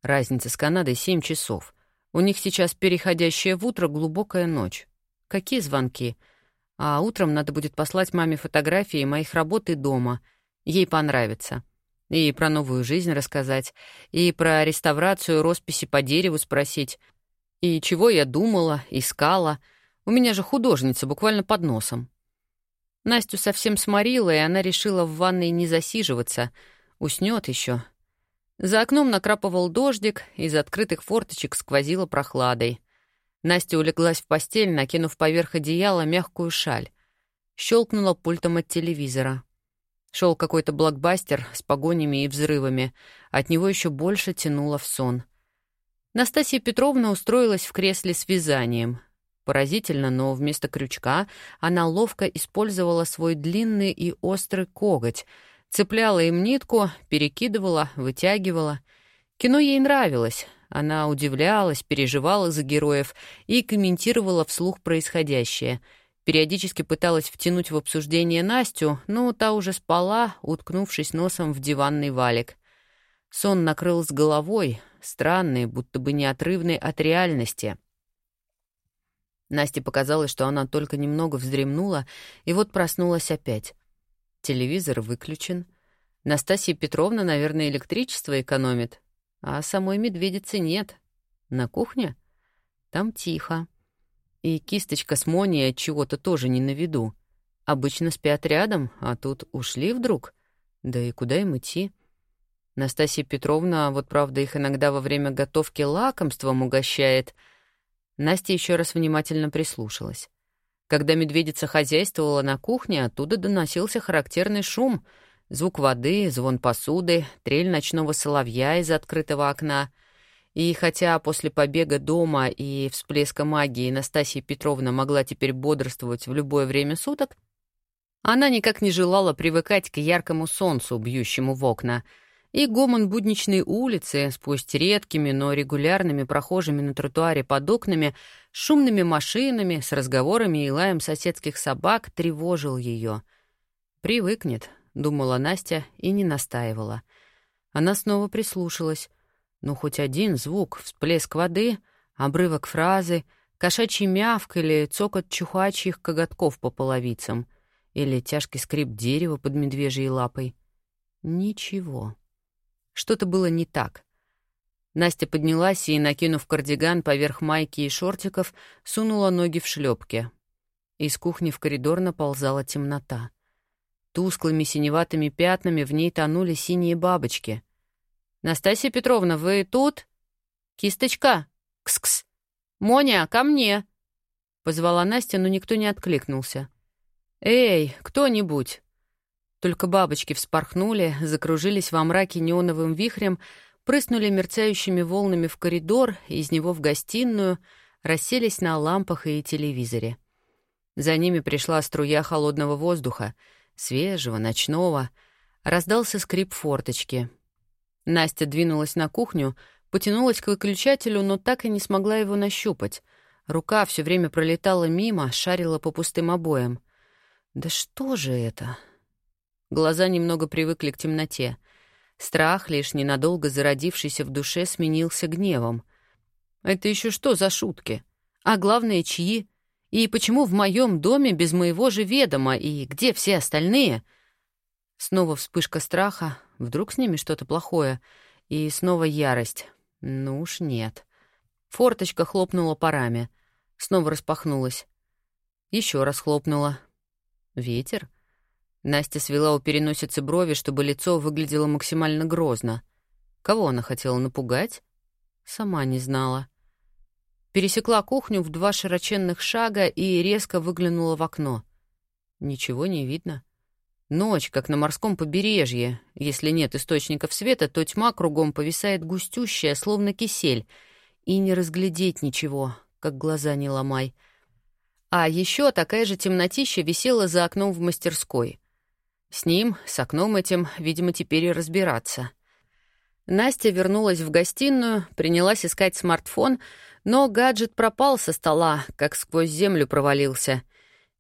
Разница с Канадой — семь часов. У них сейчас переходящая в утро глубокая ночь. Какие звонки? А утром надо будет послать маме фотографии моих работ и дома. Ей понравится. И про новую жизнь рассказать, и про реставрацию росписи по дереву спросить, и чего я думала, искала. У меня же художница буквально под носом. Настю совсем сморила, и она решила в ванной не засиживаться. Уснет еще. За окном накрапывал дождик, из открытых форточек сквозило прохладой. Настя улеглась в постель, накинув поверх одеяла мягкую шаль. Щелкнула пультом от телевизора. Шел какой-то блокбастер с погонями и взрывами. От него еще больше тянуло в сон. Настасья Петровна устроилась в кресле с вязанием. Поразительно, но вместо крючка она ловко использовала свой длинный и острый коготь, цепляла им нитку, перекидывала, вытягивала. Кино ей нравилось. Она удивлялась, переживала за героев и комментировала вслух происходящее. Периодически пыталась втянуть в обсуждение Настю, но та уже спала, уткнувшись носом в диванный валик. Сон накрыл с головой, странный, будто бы неотрывный от реальности. Насте показалось, что она только немного вздремнула, и вот проснулась опять. Телевизор выключен. Настасья Петровна, наверное, электричество экономит. А самой медведицы нет. На кухне? Там тихо. И кисточка с Монией от чего-то тоже не на виду. Обычно спят рядом, а тут ушли вдруг. Да и куда им идти? Настасья Петровна, вот правда, их иногда во время готовки лакомством угощает. Настя еще раз внимательно прислушалась. Когда медведица хозяйствовала на кухне, оттуда доносился характерный шум — Звук воды, звон посуды, трель ночного соловья из открытого окна. И хотя после побега дома и всплеска магии Настасья Петровна могла теперь бодрствовать в любое время суток, она никак не желала привыкать к яркому солнцу, бьющему в окна, и гомон будничной улицы с пусть редкими, но регулярными прохожими на тротуаре под окнами, шумными машинами, с разговорами и лаем соседских собак тревожил ее. Привыкнет, — думала Настя и не настаивала. Она снова прислушалась. Ну, хоть один звук, всплеск воды, обрывок фразы, кошачий мявк или цокот чухачьих коготков по половицам, или тяжкий скрип дерева под медвежьей лапой. Ничего. Что-то было не так. Настя поднялась и, накинув кардиган поверх майки и шортиков, сунула ноги в шлепки. Из кухни в коридор наползала темнота — Тусклыми синеватыми пятнами в ней тонули синие бабочки. «Настасья Петровна, вы тут?» «Кисточка! Кс-кс! Моня, ко мне!» Позвала Настя, но никто не откликнулся. «Эй, кто-нибудь!» Только бабочки вспорхнули, закружились во мраке неоновым вихрем, прыснули мерцающими волнами в коридор, из него в гостиную, расселись на лампах и телевизоре. За ними пришла струя холодного воздуха — свежего, ночного, раздался скрип форточки. Настя двинулась на кухню, потянулась к выключателю, но так и не смогла его нащупать. Рука все время пролетала мимо, шарила по пустым обоям. «Да что же это?» Глаза немного привыкли к темноте. Страх, лишь ненадолго зародившийся в душе, сменился гневом. «Это еще что за шутки? А главное, чьи?» И почему в моем доме без моего же ведома, и где все остальные? Снова вспышка страха, вдруг с ними что-то плохое, и снова ярость. Ну уж нет. Форточка хлопнула парами, снова распахнулась. Еще раз хлопнула. Ветер? Настя свела у переносицы брови, чтобы лицо выглядело максимально грозно. Кого она хотела напугать? Сама не знала. Пересекла кухню в два широченных шага и резко выглянула в окно. Ничего не видно. Ночь, как на морском побережье. Если нет источников света, то тьма кругом повисает густющая, словно кисель, и не разглядеть ничего, как глаза не ломай. А еще такая же темнотища висела за окном в мастерской. С ним, с окном этим, видимо, теперь и разбираться. Настя вернулась в гостиную, принялась искать смартфон, но гаджет пропал со стола, как сквозь землю провалился.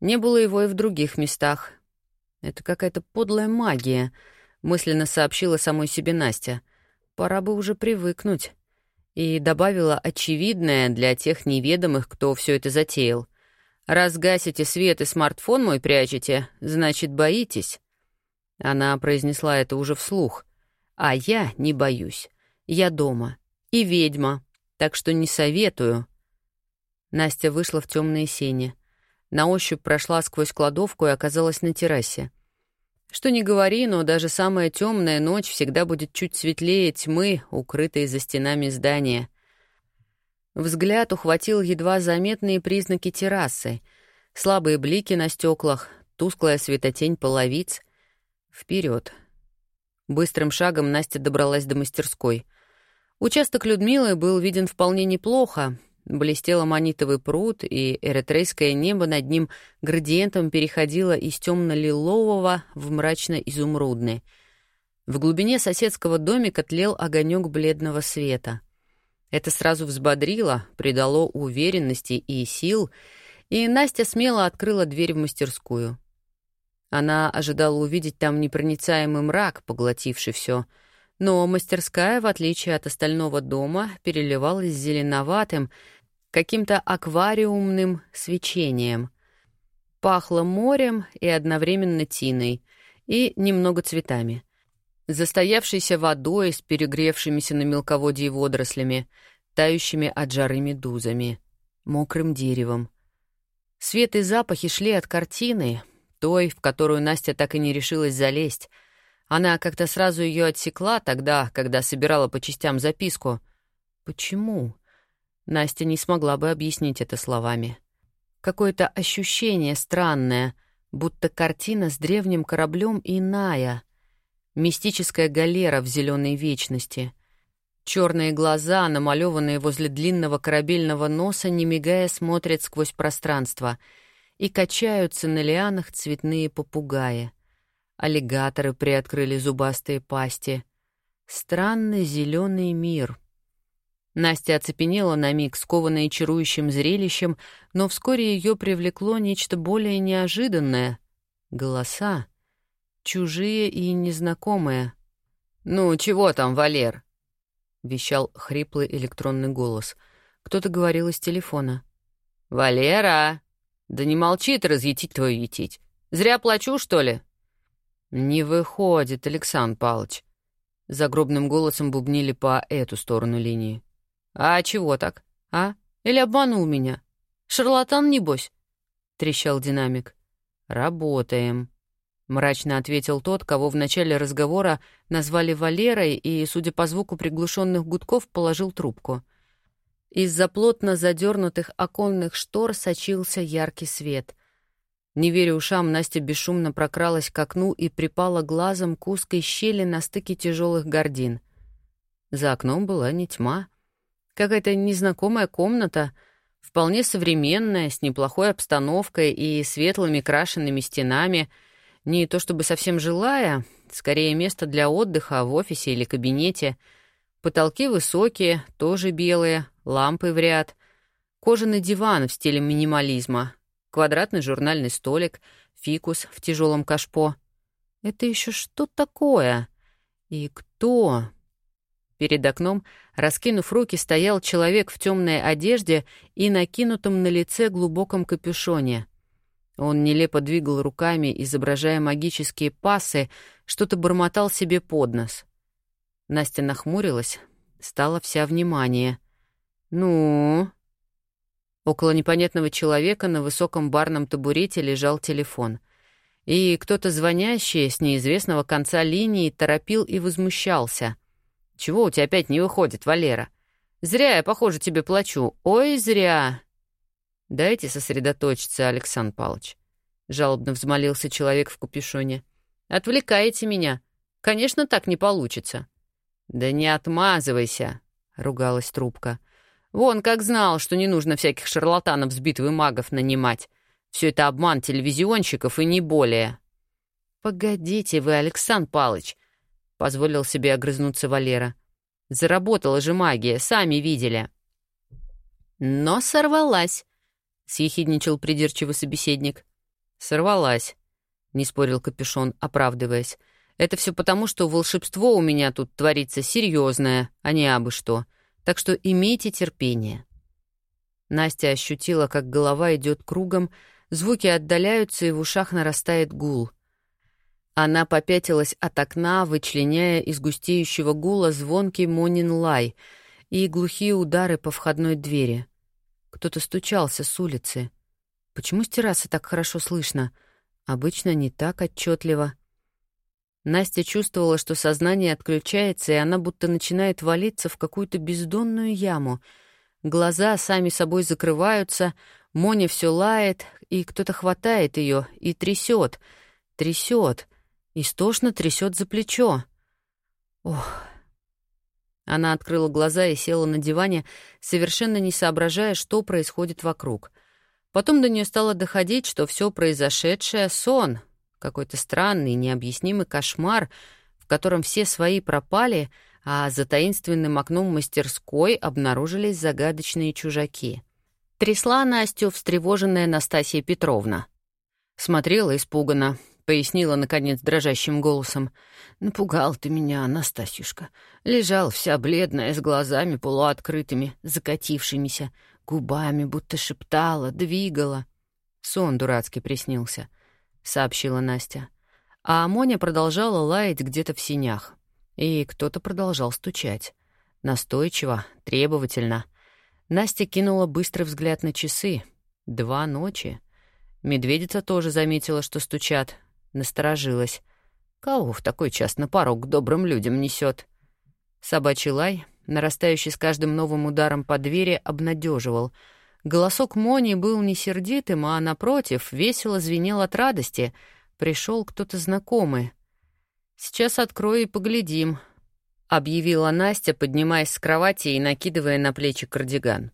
Не было его и в других местах — это какая-то подлая магия, мысленно сообщила самой себе Настя. Пора бы уже привыкнуть. И добавила очевидное для тех неведомых, кто все это затеял. «Раз гасите свет и смартфон мой прячете, значит, боитесь». Она произнесла это уже вслух. «А я не боюсь. Я дома. И ведьма. Так что не советую». Настя вышла в темные сени. На ощупь прошла сквозь кладовку и оказалась на террасе. Что ни говори, но даже самая темная ночь всегда будет чуть светлее тьмы, укрытой за стенами здания. Взгляд ухватил едва заметные признаки террасы. Слабые блики на стеклах, тусклая светотень половиц. Вперед. Быстрым шагом Настя добралась до мастерской. Участок Людмилы был виден вполне неплохо, Блестел аммонитовый пруд, и эритрейское небо над ним градиентом переходило из темно-лилового в мрачно-изумрудный. В глубине соседского домика тлел огонек бледного света. Это сразу взбодрило, придало уверенности и сил, и Настя смело открыла дверь в мастерскую. Она ожидала увидеть там непроницаемый мрак, поглотивший все — но мастерская, в отличие от остального дома, переливалась зеленоватым, каким-то аквариумным свечением. Пахло морем и одновременно тиной, и немного цветами. Застоявшейся водой с перегревшимися на мелководье водорослями, тающими от жары медузами, мокрым деревом. Свет и запахи шли от картины, той, в которую Настя так и не решилась залезть — она как-то сразу ее отсекла тогда, когда собирала по частям записку. Почему? Настя не смогла бы объяснить это словами. Какое-то ощущение странное, будто картина с древним кораблем иная. Мистическая галера в зеленой вечности. Черные глаза, намалеванные возле длинного корабельного носа, не мигая, смотрят сквозь пространство и качаются на лианах цветные попугаи — Аллигаторы приоткрыли зубастые пасти. Странный зеленый мир. Настя оцепенела на миг, скованная чарующим зрелищем, но вскоре ее привлекло нечто более неожиданное — голоса. Чужие и незнакомые. «Ну, чего там, Валер?» — вещал хриплый электронный голос. Кто-то говорил из телефона. «Валера! Да не молчи ты, разъетить твою етить. Зря плачу, что ли?» «Не выходит, Александр Павлович», — загробным голосом бубнили по эту сторону линии. «А чего так? А? Или обманул меня? Шарлатан, небось?» — трещал динамик. «Работаем», — мрачно ответил тот, кого в начале разговора назвали Валерой и, судя по звуку приглушенных гудков, положил трубку. Из-за плотно задернутых оконных штор сочился яркий свет — не веря ушам, Настя бесшумно прокралась к окну и припала глазом к узкой щели на стыке тяжелых гордин. За окном была не тьма. Какая-то незнакомая комната, вполне современная, с неплохой обстановкой и светлыми крашенными стенами. Не то чтобы совсем жилая, скорее место для отдыха в офисе или кабинете. Потолки высокие, тоже белые, лампы в ряд. Кожаный диван в стиле минимализма, квадратный журнальный столик, фикус в тяжелом кашпо. Это еще что такое? И кто? Перед окном, раскинув руки, стоял человек в темной одежде и накинутом на лице глубоком капюшоне. Он нелепо двигал руками, изображая магические пасы, что-то бормотал себе под нос. Настя нахмурилась, стала вся внимание. «Ну?» Около непонятного человека на высоком барном табурете лежал телефон. И кто-то звонящий с неизвестного конца линии торопил и возмущался. Чего у тебя опять не выходит, Валера? Зря я, похоже, тебе плачу. Ой, зря. Дайте сосредоточиться, Александр Павлович. Жалобно взмолился человек в капюшоне. Отвлекаете меня. Конечно, так не получится. Да не отмазывайся, ругалась трубка. Вон как знал, что не нужно всяких шарлатанов с битвы магов нанимать. Все это обман телевизионщиков и не более. «Погодите вы, Александр Палыч», — позволил себе огрызнуться Валера. «Заработала же магия, сами видели». «Но сорвалась», — съехидничал придирчивый собеседник. «Сорвалась», — не спорил капюшон, оправдываясь. «Это все потому, что волшебство у меня тут творится серьезное, а не абы что. Так что имейте терпение». Настя ощутила, как голова идет кругом, звуки отдаляются, и в ушах нарастает гул — она попятилась от окна, вычленяя из густеющего гула звонкий Монин лай и глухие удары по входной двери. Кто-то стучался с улицы. Почему с террасы так хорошо слышно? Обычно не так отчетливо. Настя чувствовала, что сознание отключается, и она будто начинает валиться в какую-то бездонную яму. Глаза сами собой закрываются, Моня все лает, и кто-то хватает ее и трясет, трясет. Истошно трясет за плечо. Ох. Она открыла глаза и села на диване, совершенно не соображая, что происходит вокруг. Потом до нее стало доходить, что все произошедшее — сон, какой-то странный, необъяснимый кошмар, в котором все свои пропали, а за таинственным окном мастерской обнаружились загадочные чужаки. Трясла Настю встревоженная Настасья Петровна. Смотрела испуганно, — пояснила, наконец, дрожащим голосом. «Напугал ты меня, Анастасюшка. Лежал вся бледная, с глазами полуоткрытыми, закатившимися, губами будто шептала, двигала». «Сон дурацкий приснился», — сообщила Настя. А Моня продолжала лаять где-то в синях. И кто-то продолжал стучать. Настойчиво, требовательно. Настя кинула быстрый взгляд на часы. Два ночи. Медведица тоже заметила, что стучат, Насторожилась. Кого в такой час на порог к добрым людям несет? Собачий лай, нарастающий с каждым новым ударом по двери, обнадеживал. Голосок Мони был не сердитым, а, напротив, весело звенел от радости. Пришел кто-то знакомый. «Сейчас открою и поглядим», — объявила Настя, поднимаясь с кровати и накидывая на плечи кардиган.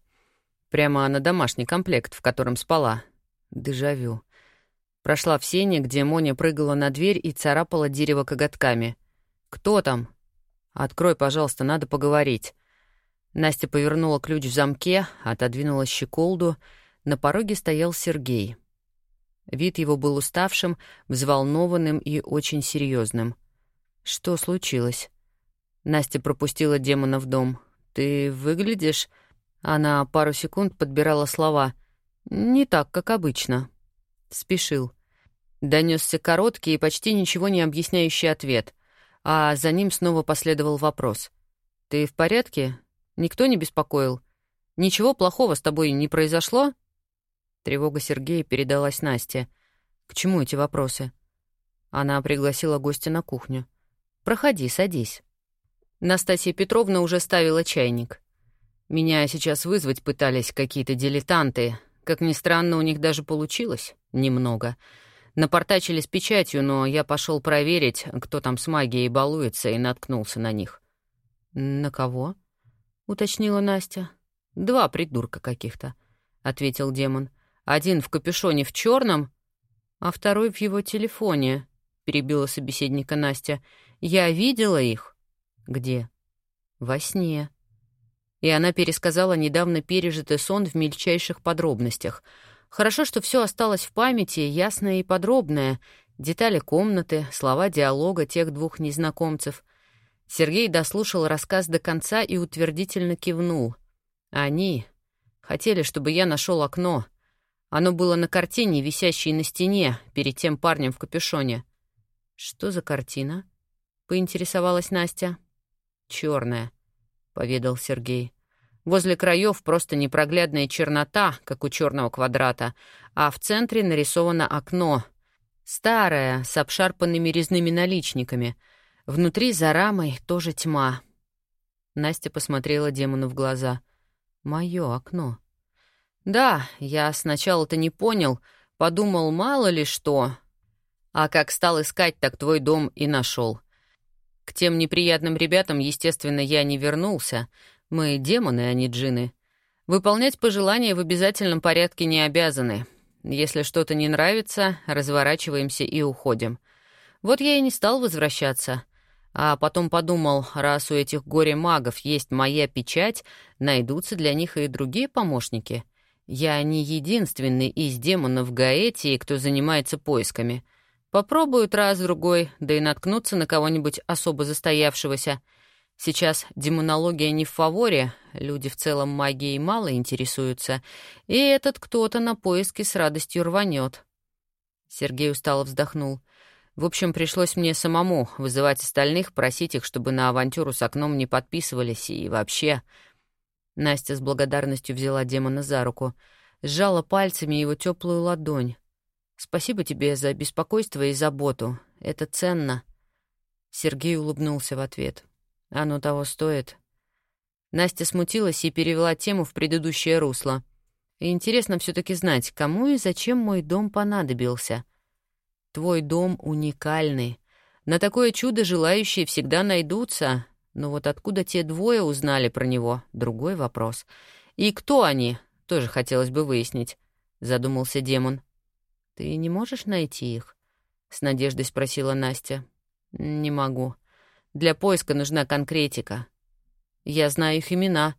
Прямо на домашний комплект, в котором спала. Дежавю. Прошла в сене, где Моня прыгала на дверь и царапала дерево коготками. «Кто там?» «Открой, пожалуйста, надо поговорить». Настя повернула ключ в замке, отодвинула щеколду. На пороге стоял Сергей. Вид его был уставшим, взволнованным и очень серьезным. «Что случилось?» Настя пропустила демона в дом. «Ты выглядишь...» Она пару секунд подбирала слова. «Не так, как обычно». Спешил. Донесся короткий и почти ничего не объясняющий ответ, а за ним снова последовал вопрос. «Ты в порядке? Никто не беспокоил? Ничего плохого с тобой не произошло?» Тревога Сергея передалась Насте. «К чему эти вопросы?» Она пригласила гостя на кухню. «Проходи, садись». Настасья Петровна уже ставила чайник. «Меня сейчас вызвать пытались какие-то дилетанты. Как ни странно, у них даже получилось. Немного. Напортачили с печатью, но я пошел проверить, кто там с магией балуется, и наткнулся на них. «На кого?» — уточнила Настя. «Два придурка каких-то», — ответил демон. «Один в капюшоне в черном, а второй в его телефоне», — перебила собеседника Настя. «Я видела их». «Где?» «Во сне». И она пересказала недавно пережитый сон в мельчайших подробностях — Хорошо, что все осталось в памяти, ясное и подробное. Детали комнаты, слова диалога тех двух незнакомцев. Сергей дослушал рассказ до конца и утвердительно кивнул. Они хотели, чтобы я нашел окно. Оно было на картине, висящей на стене, перед тем парнем в капюшоне. «Что за картина?» — поинтересовалась Настя. Черная, поведал Сергей. Возле краев просто непроглядная чернота, как у черного квадрата, а в центре нарисовано окно. Старое, с обшарпанными резными наличниками. Внутри за рамой тоже тьма. Настя посмотрела демону в глаза. «Моё окно». «Да, я сначала-то не понял, подумал, мало ли что. А как стал искать, так твой дом и нашел. К тем неприятным ребятам, естественно, я не вернулся. Мы демоны, а не джины. Выполнять пожелания в обязательном порядке не обязаны. Если что-то не нравится, разворачиваемся и уходим. Вот я и не стал возвращаться. А потом подумал, раз у этих горе-магов есть моя печать, найдутся для них и другие помощники. Я не единственный из демонов Гаэтии, кто занимается поисками. Попробуют раз-другой, да и наткнуться на кого-нибудь особо застоявшегося. Сейчас демонология не в фаворе, люди в целом магией мало интересуются, и этот кто-то на поиски с радостью рванет. Сергей устало вздохнул. В общем, пришлось мне самому вызывать остальных, просить их, чтобы на авантюру с окном не подписывались и вообще... Настя с благодарностью взяла демона за руку, сжала пальцами его теплую ладонь. «Спасибо тебе за беспокойство и заботу. Это ценно». Сергей улыбнулся в ответ. «Оно того стоит». Настя смутилась и перевела тему в предыдущее русло. интересно все таки знать, кому и зачем мой дом понадобился — Твой дом уникальный. На такое чудо желающие всегда найдутся. Но вот откуда те двое узнали про него — другой вопрос. И кто они, тоже хотелось бы выяснить, — задумался демон. «Ты не можешь найти их?» — с надеждой спросила Настя. «Не могу. Для поиска нужна конкретика. Я знаю их имена.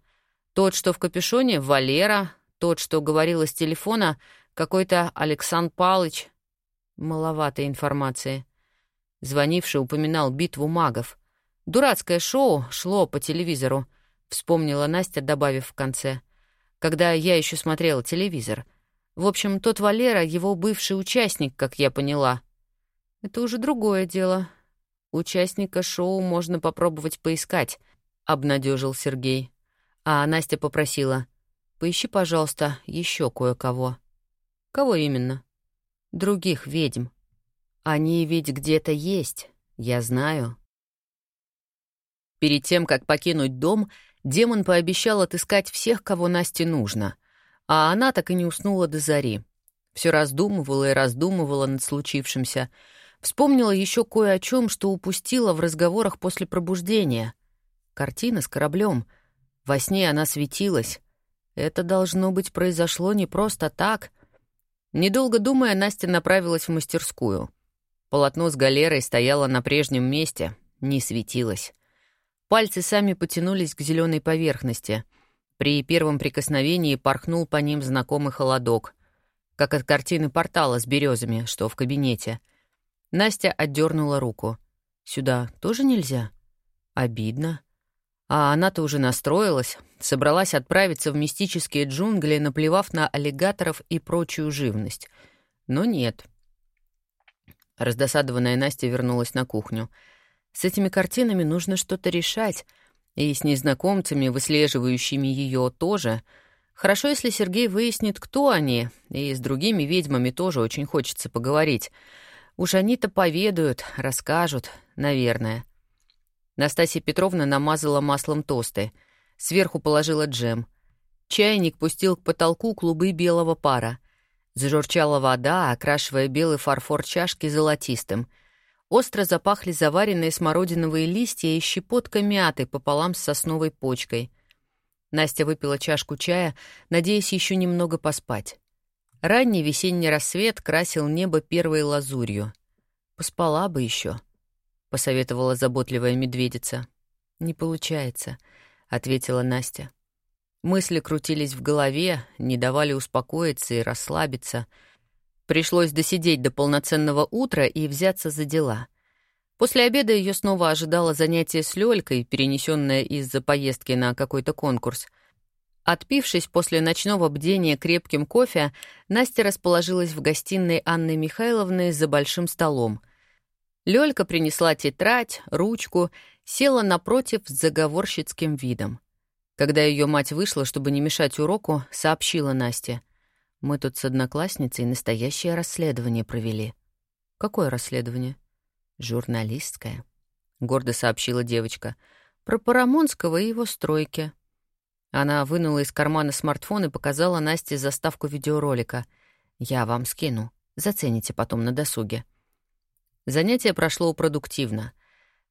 Тот, что в капюшоне — Валера, тот, что говорил из телефона — какой-то Александр Палыч, Маловато информации. Звонивший упоминал битву магов. Дурацкое шоу шло по телевизору, вспомнила Настя, добавив в конце. Когда я еще смотрела телевизор. В общем, тот Валера — его бывший участник, как я поняла. Это уже другое дело. Участника шоу можно попробовать поискать, — обнадежил Сергей. А Настя попросила. Поищи, пожалуйста, еще кое-кого. Кого именно? Других ведьм. Они ведь где-то есть, я знаю. Перед тем, как покинуть дом, демон пообещал отыскать всех, кого Насте нужно, а она так и не уснула до зари. Все раздумывала и раздумывала над случившимся. Вспомнила еще кое о чем, что упустила в разговорах после пробуждения. Картина с кораблем. Во сне она светилась. Это, должно быть, произошло не просто так — Недолго думая, Настя направилась в мастерскую. Полотно с галерой стояло на прежнем месте, не светилось. Пальцы сами потянулись к зеленой поверхности. При первом прикосновении порхнул по ним знакомый холодок, как от картины портала с березами, что в кабинете. Настя отдернула руку. «Сюда тоже нельзя?» «Обидно». А она-то уже настроилась, собралась отправиться в мистические джунгли, наплевав на аллигаторов и прочую живность. Но нет. Раздосадованная Настя вернулась на кухню. С этими картинами нужно что-то решать, и с незнакомцами, выслеживающими ее, тоже. Хорошо, если Сергей выяснит, кто они, и с другими ведьмами тоже очень хочется поговорить. Уж они-то поведают, расскажут, наверное. Настасья Петровна намазала маслом тосты. Сверху положила джем. Чайник пустил к потолку клубы белого пара. Зажурчала вода, окрашивая белый фарфор чашки золотистым. Остро запахли заваренные смородиновые листья и щепотка мяты пополам с сосновой почкой. Настя выпила чашку чая, надеясь еще немного поспать. Ранний весенний рассвет красил небо первой лазурью. Поспала бы еще. — посоветовала заботливая медведица. «Не получается», — ответила Настя. Мысли крутились в голове, не давали успокоиться и расслабиться. Пришлось досидеть до полноценного утра и взяться за дела. После обеда ее снова ожидало занятие с Лёлькой, перенесенное из-за поездки на какой-то конкурс. Отпившись после ночного бдения крепким кофе, Настя расположилась в гостиной Анны Михайловны за большим столом — Лёлька принесла тетрадь, ручку, села напротив с заговорщицким видом. Когда ее мать вышла, чтобы не мешать уроку, сообщила Насте. «Мы тут с одноклассницей настоящее расследование провели». «Какое расследование?» «Журналистское», — гордо сообщила девочка. про Парамонского и его стройки. Она вынула из кармана смартфон и показала Насте заставку видеоролика. «Я вам скину. Зацените потом на досуге». Занятие прошло продуктивно.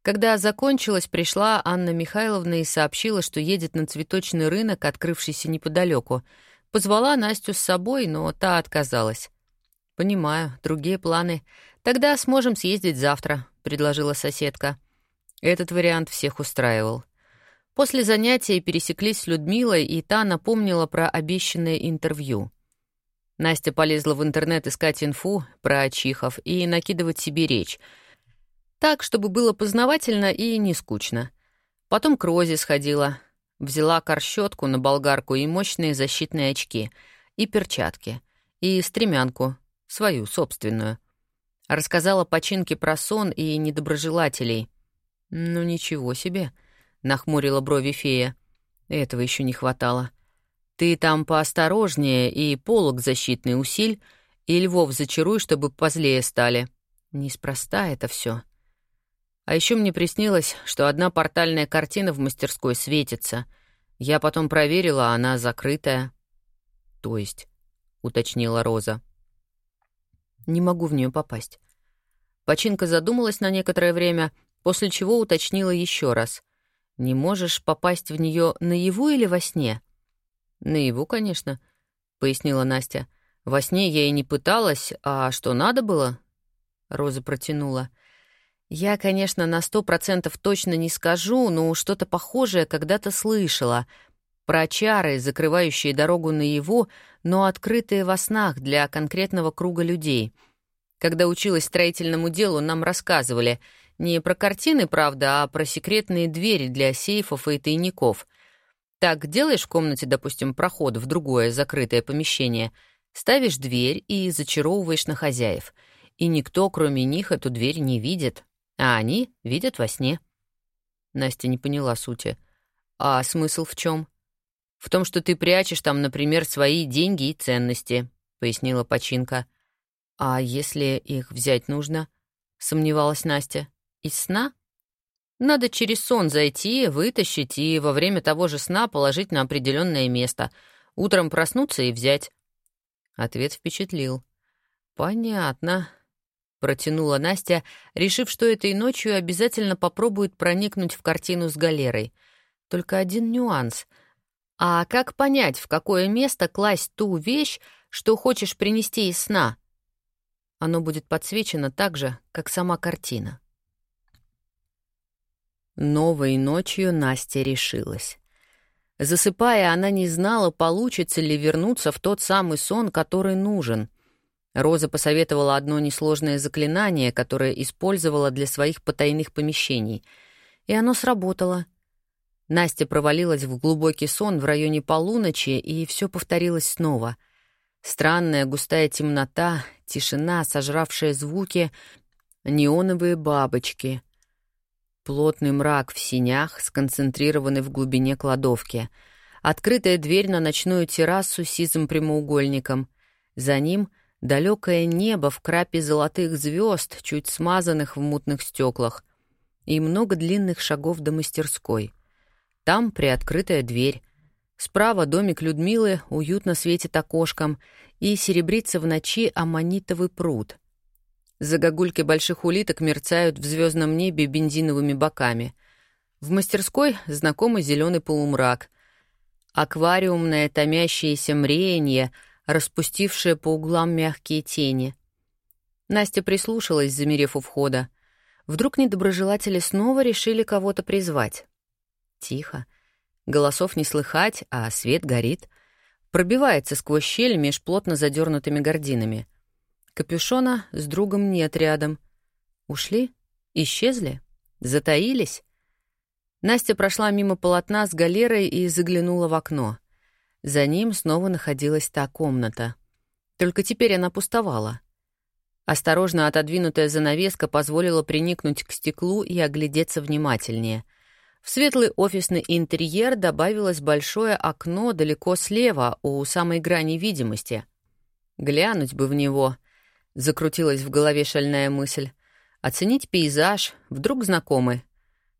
Когда закончилось, пришла Анна Михайловна и сообщила, что едет на цветочный рынок, открывшийся неподалеку. Позвала Настю с собой, но та отказалась. «Понимаю, другие планы. Тогда сможем съездить завтра», — предложила соседка. Этот вариант всех устраивал. После занятия пересеклись с Людмилой, и та напомнила про обещанное интервью. Настя полезла в интернет искать инфу про Чихов и накидывать себе речь. Так, чтобы было познавательно и не скучно. Потом к Розе сходила. Взяла корщетку на болгарку и мощные защитные очки, и перчатки, и стремянку, свою, собственную. Рассказала починки про сон и недоброжелателей. «Ну ничего себе», — нахмурила брови фея. «Этого еще не хватало. Ты там поосторожнее и полог защитный усиль, и львов зачаруй, чтобы позлее стали. Неспроста это все. А еще мне приснилось, что одна портальная картина в мастерской светится. Я потом проверила, она закрытая. То есть, уточнила Роза. Не могу в нее попасть. Починка задумалась на некоторое время, после чего уточнила еще раз. «Не можешь попасть в нее наяву или во сне?» «Наяву, конечно», — пояснила Настя. «Во сне я и не пыталась, а что надо было?» Роза протянула. «Я, конечно, на сто процентов точно не скажу, но что-то похожее когда-то слышала. Про чары, закрывающие дорогу наяву, но открытые во снах для конкретного круга людей. Когда училась строительному делу, нам рассказывали — не про картины, правда, а про секретные двери для сейфов и тайников. Так, делаешь в комнате, допустим, проход в другое закрытое помещение, ставишь дверь и зачаровываешь на хозяев. И никто, кроме них, эту дверь не видит, а они видят во сне. Настя не поняла сути. А смысл в чем? В том, что ты прячешь там, например, свои деньги и ценности, пояснила Починка. А если их взять нужно? сомневалась Настя. Из сна? Надо через сон зайти, вытащить и во время того же сна положить на определенное место. Утром проснуться и взять. Ответ впечатлил. «Понятно», — протянула Настя, решив, что этой ночью обязательно попробует проникнуть в картину с галерой. Только один нюанс. А как понять, в какое место класть ту вещь, что хочешь принести из сна? Оно будет подсвечено так же, как сама картина. Новой ночью Настя решилась. Засыпая, она не знала, получится ли вернуться в тот самый сон, который нужен. Роза посоветовала одно несложное заклинание, которое использовала для своих потайных помещений. И оно сработало. Настя провалилась в глубокий сон в районе полуночи, и все повторилось снова. Странная густая темнота, тишина, сожравшая звуки, неоновые бабочки — Плотный мрак в синях, сконцентрированный в глубине кладовки. Открытая дверь на ночную террасу с сизым прямоугольником. За ним далекое небо в крапе золотых звезд, чуть смазанных в мутных стеклах. И много длинных шагов до мастерской. Там приоткрытая дверь. Справа домик Людмилы уютно светит окошком, и серебрится в ночи аммонитовый пруд — Загогульки больших улиток мерцают в звездном небе бензиновыми боками. В мастерской знакомый зеленый полумрак. Аквариумное томящееся мреяние, распустившее по углам мягкие тени. Настя прислушалась, замерев у входа. Вдруг недоброжелатели снова решили кого-то призвать. Тихо. Голосов не слыхать, а свет горит. Пробивается сквозь щель меж плотно задернутыми гординами — Капюшона с другом нет рядом. Ушли? Исчезли? Затаились? Настя прошла мимо полотна с галерой и заглянула в окно. За ним снова находилась та комната. Только теперь она пустовала. Осторожно отодвинутая занавеска позволила приникнуть к стеклу и оглядеться внимательнее. В светлый офисный интерьер добавилось большое окно далеко слева, у самой грани видимости. Глянуть бы в него — Закрутилась в голове шальная мысль. Оценить пейзаж, вдруг знакомый.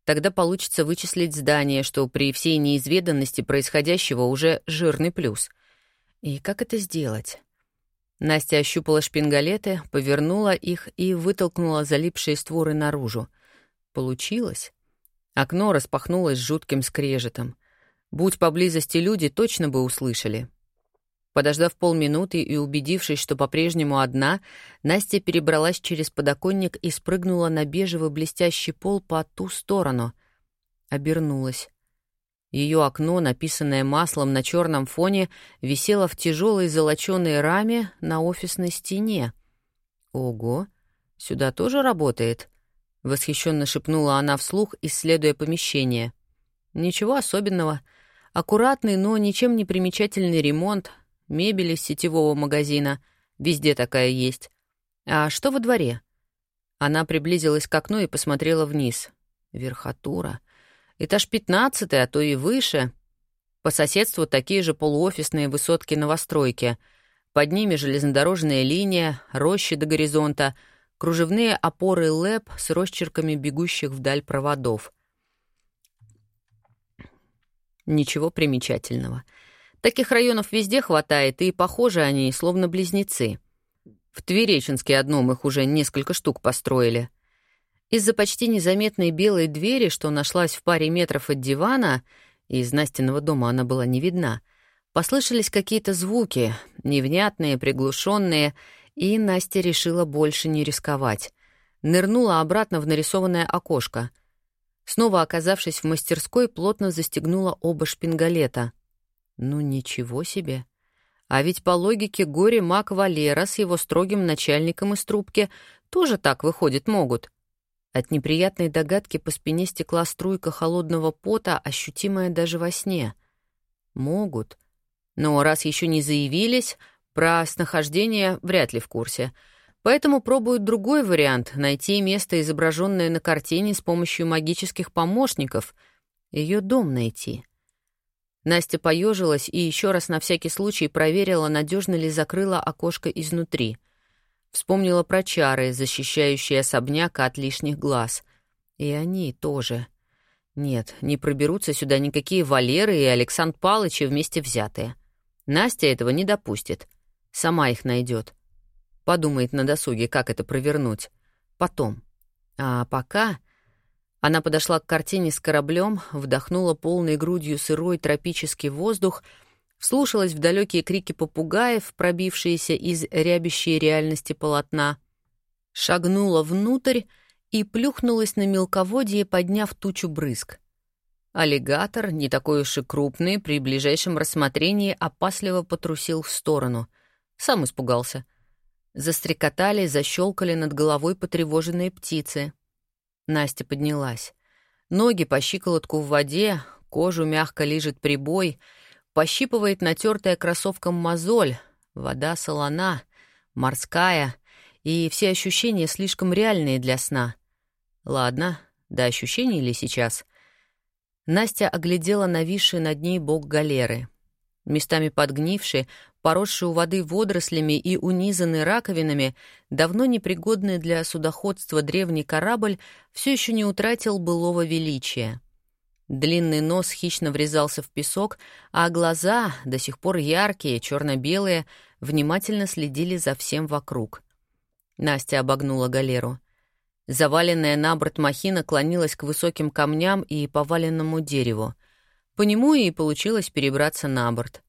Тогда получится вычислить здание, что при всей неизведанности происходящего уже жирный плюс. И как это сделать? Настя ощупала шпингалеты, повернула их и вытолкнула залипшие створы наружу. Получилось. Окно распахнулось с жутким скрежетом. Будь поблизости люди, точно бы услышали. Подождав полминуты и убедившись, что по-прежнему одна, Настя перебралась через подоконник и спрыгнула на бежевый блестящий пол по ту сторону. Обернулась. Ее окно, написанное маслом на черном фоне, висело в тяжелой золоченой раме на офисной стене. Ого, сюда тоже работает? Восхищенно шепнула она вслух, исследуя помещение. Ничего особенного. Аккуратный, но ничем не примечательный ремонт, мебель из сетевого магазина. Везде такая есть. А что во дворе? Она приблизилась к окну и посмотрела вниз. Верхотура. Этаж пятнадцатый, а то и выше. По соседству такие же полуофисные высотки новостройки. Под ними железнодорожная линия, рощи до горизонта, кружевные опоры ЛЭП с росчерками бегущих вдаль проводов. Ничего примечательного. Таких районов везде хватает, и похожи они, словно близнецы. В Твереченске одном их уже несколько штук построили — из-за почти незаметной белой двери, что нашлась в паре метров от дивана, из Настиного дома она была не видна, послышались какие-то звуки, невнятные, приглушенные, и Настя решила больше не рисковать. Нырнула обратно в нарисованное окошко. Снова оказавшись в мастерской, плотно застегнула оба шпингалета. Ну ничего себе. А ведь по логике горе маг Валера с его строгим начальником из трубки тоже так, выходит, могут — от неприятной догадки по спине стекла струйка холодного пота, ощутимая даже во сне. Могут. Но раз еще не заявились, про снахождение вряд ли в курсе. Поэтому пробуют другой вариант — найти место, изображенное на картине с помощью магических помощников, ее дом найти. Настя поежилась и еще раз на всякий случай проверила, надежно ли закрыла окошко изнутри — Вспомнила про чары, защищающие особняк от лишних глаз. И они тоже. Нет, не проберутся сюда никакие Валеры и Александр Палычи вместе взятые. Настя этого не допустит. Сама их найдет. Подумает на досуге, как это провернуть. Потом. А пока... Она подошла к картине с кораблем, вдохнула полной грудью сырой тропический воздух — вслушалась в далекие крики попугаев, пробившиеся из рябящей реальности полотна, шагнула внутрь и плюхнулась на мелководье, подняв тучу брызг. Аллигатор, не такой уж и крупный, при ближайшем рассмотрении опасливо потрусил в сторону. Сам испугался. Застрекотали, защелкали над головой потревоженные птицы. Настя поднялась. Ноги по щиколотку в воде, кожу мягко лижет прибой — Пощипывает натертая кроссовком мозоль, вода солона, морская, и все ощущения слишком реальные для сна. Ладно, до ощущений ли сейчас? Настя оглядела нависший над ней бок галеры. Местами подгнивший, поросший у воды водорослями и унизанный раковинами, давно непригодный для судоходства древний корабль все еще не утратил былого величия. Длинный нос хищно врезался в песок, а глаза, до сих пор яркие, черно-белые, внимательно следили за всем вокруг. Настя обогнула галеру. Заваленная на борт махина клонилась к высоким камням и поваленному дереву. По нему и получилось перебраться на борт.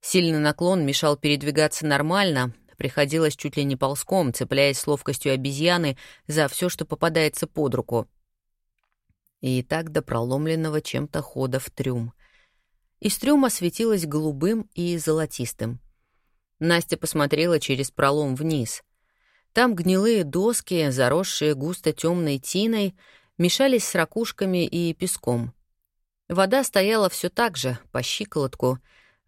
Сильный наклон мешал передвигаться нормально, приходилось чуть ли не ползком, цепляясь с ловкостью обезьяны за все, что попадается под руку — и так до проломленного чем-то хода в трюм. Из трюма светилось голубым и золотистым. Настя посмотрела через пролом вниз. Там гнилые доски, заросшие густо темной тиной, мешались с ракушками и песком. Вода стояла все так же, по щиколотку.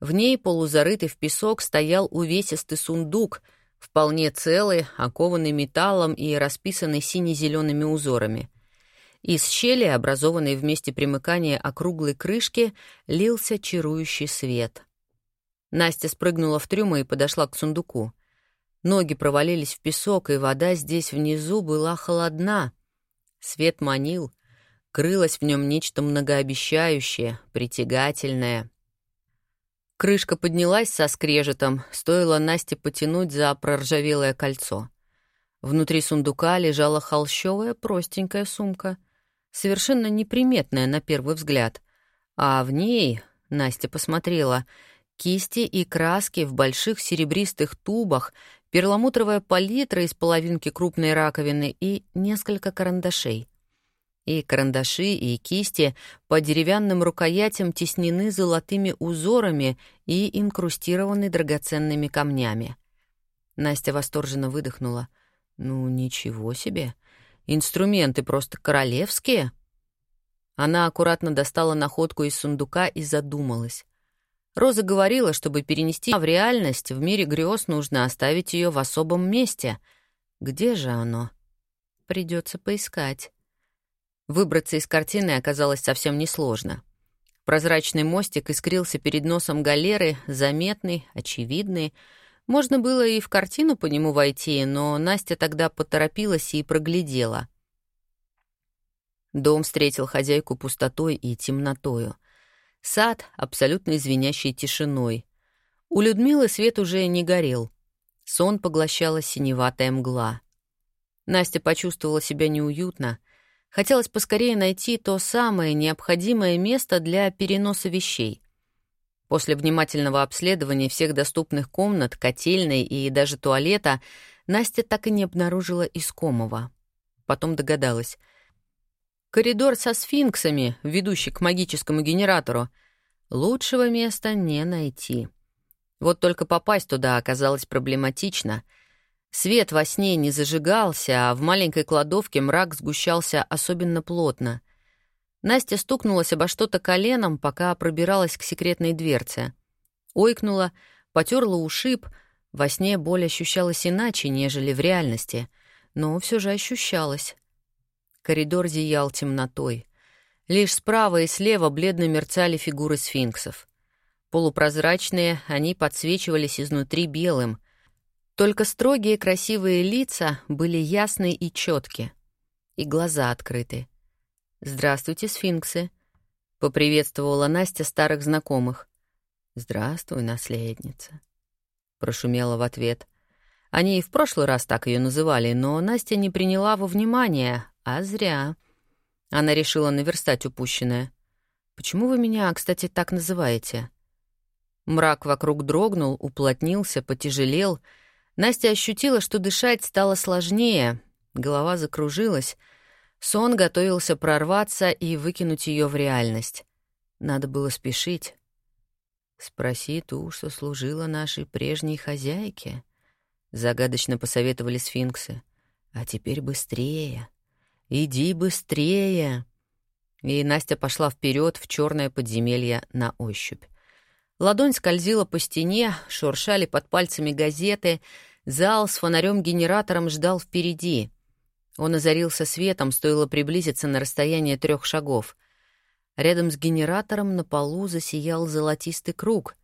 В ней, полузарытый в песок, стоял увесистый сундук, вполне целый, окованный металлом и расписанный сине-зелеными узорами — из щели, образованной в месте примыкания округлой крышки, лился чарующий свет. Настя спрыгнула в трюм и подошла к сундуку. Ноги провалились в песок, и вода здесь внизу была холодна. Свет манил. Крылось в нем нечто многообещающее, притягательное. Крышка поднялась со скрежетом, стоило Насте потянуть за проржавелое кольцо. Внутри сундука лежала холщовая простенькая сумка, совершенно неприметная на первый взгляд, а в ней, Настя посмотрела, кисти и краски в больших серебристых тубах, перламутровая палитра из половинки крупной раковины и несколько карандашей. И карандаши, и кисти по деревянным рукоятям теснены золотыми узорами и инкрустированы драгоценными камнями. Настя восторженно выдохнула — ну, ничего себе. Инструменты просто королевские. Она аккуратно достала находку из сундука и задумалась. Роза говорила, чтобы перенести в реальность, в мире грез нужно оставить ее в особом месте. Где же оно? Придется поискать. Выбраться из картины оказалось совсем несложно. Прозрачный мостик искрился перед носом галеры, заметный, очевидный, можно было и в картину по нему войти, но Настя тогда поторопилась и проглядела. Дом встретил хозяйку пустотой и темнотою. Сад — абсолютно звенящей тишиной. У Людмилы свет уже не горел. Сон поглощала синеватая мгла. Настя почувствовала себя неуютно. Хотелось поскорее найти то самое необходимое место для переноса вещей. После внимательного обследования всех доступных комнат, котельной и даже туалета Настя так и не обнаружила искомого. Потом догадалась. Коридор со сфинксами, ведущий к магическому генератору. Лучшего места не найти. Вот только попасть туда оказалось проблематично. Свет во сне не зажигался, а в маленькой кладовке мрак сгущался особенно плотно — Настя стукнулась обо что-то коленом, пока пробиралась к секретной дверце. Ойкнула, потерла ушиб. Во сне боль ощущалась иначе, нежели в реальности, но все же ощущалась. Коридор зиял темнотой. Лишь справа и слева бледно мерцали фигуры сфинксов. Полупрозрачные, они подсвечивались изнутри белым. Только строгие красивые лица были ясны и четки, и глаза открыты. «Здравствуйте, сфинксы», — поприветствовала Настя старых знакомых. «Здравствуй, наследница», — прошумела в ответ. Они и в прошлый раз так ее называли, но Настя не приняла во внимание, а зря. Она решила наверстать упущенное. «Почему вы меня, кстати, так называете?» Мрак вокруг дрогнул, уплотнился, потяжелел. Настя ощутила, что дышать стало сложнее, голова закружилась — Сон готовился прорваться и выкинуть ее в реальность. Надо было спешить. «Спроси ту, что служила нашей прежней хозяйке», — загадочно посоветовали сфинксы. «А теперь быстрее! Иди быстрее!» И Настя пошла вперед в черное подземелье на ощупь. Ладонь скользила по стене, шуршали под пальцами газеты, зал с фонарем-генератором ждал впереди — он озарился светом, стоило приблизиться на расстояние трех шагов. Рядом с генератором на полу засиял золотистый круг.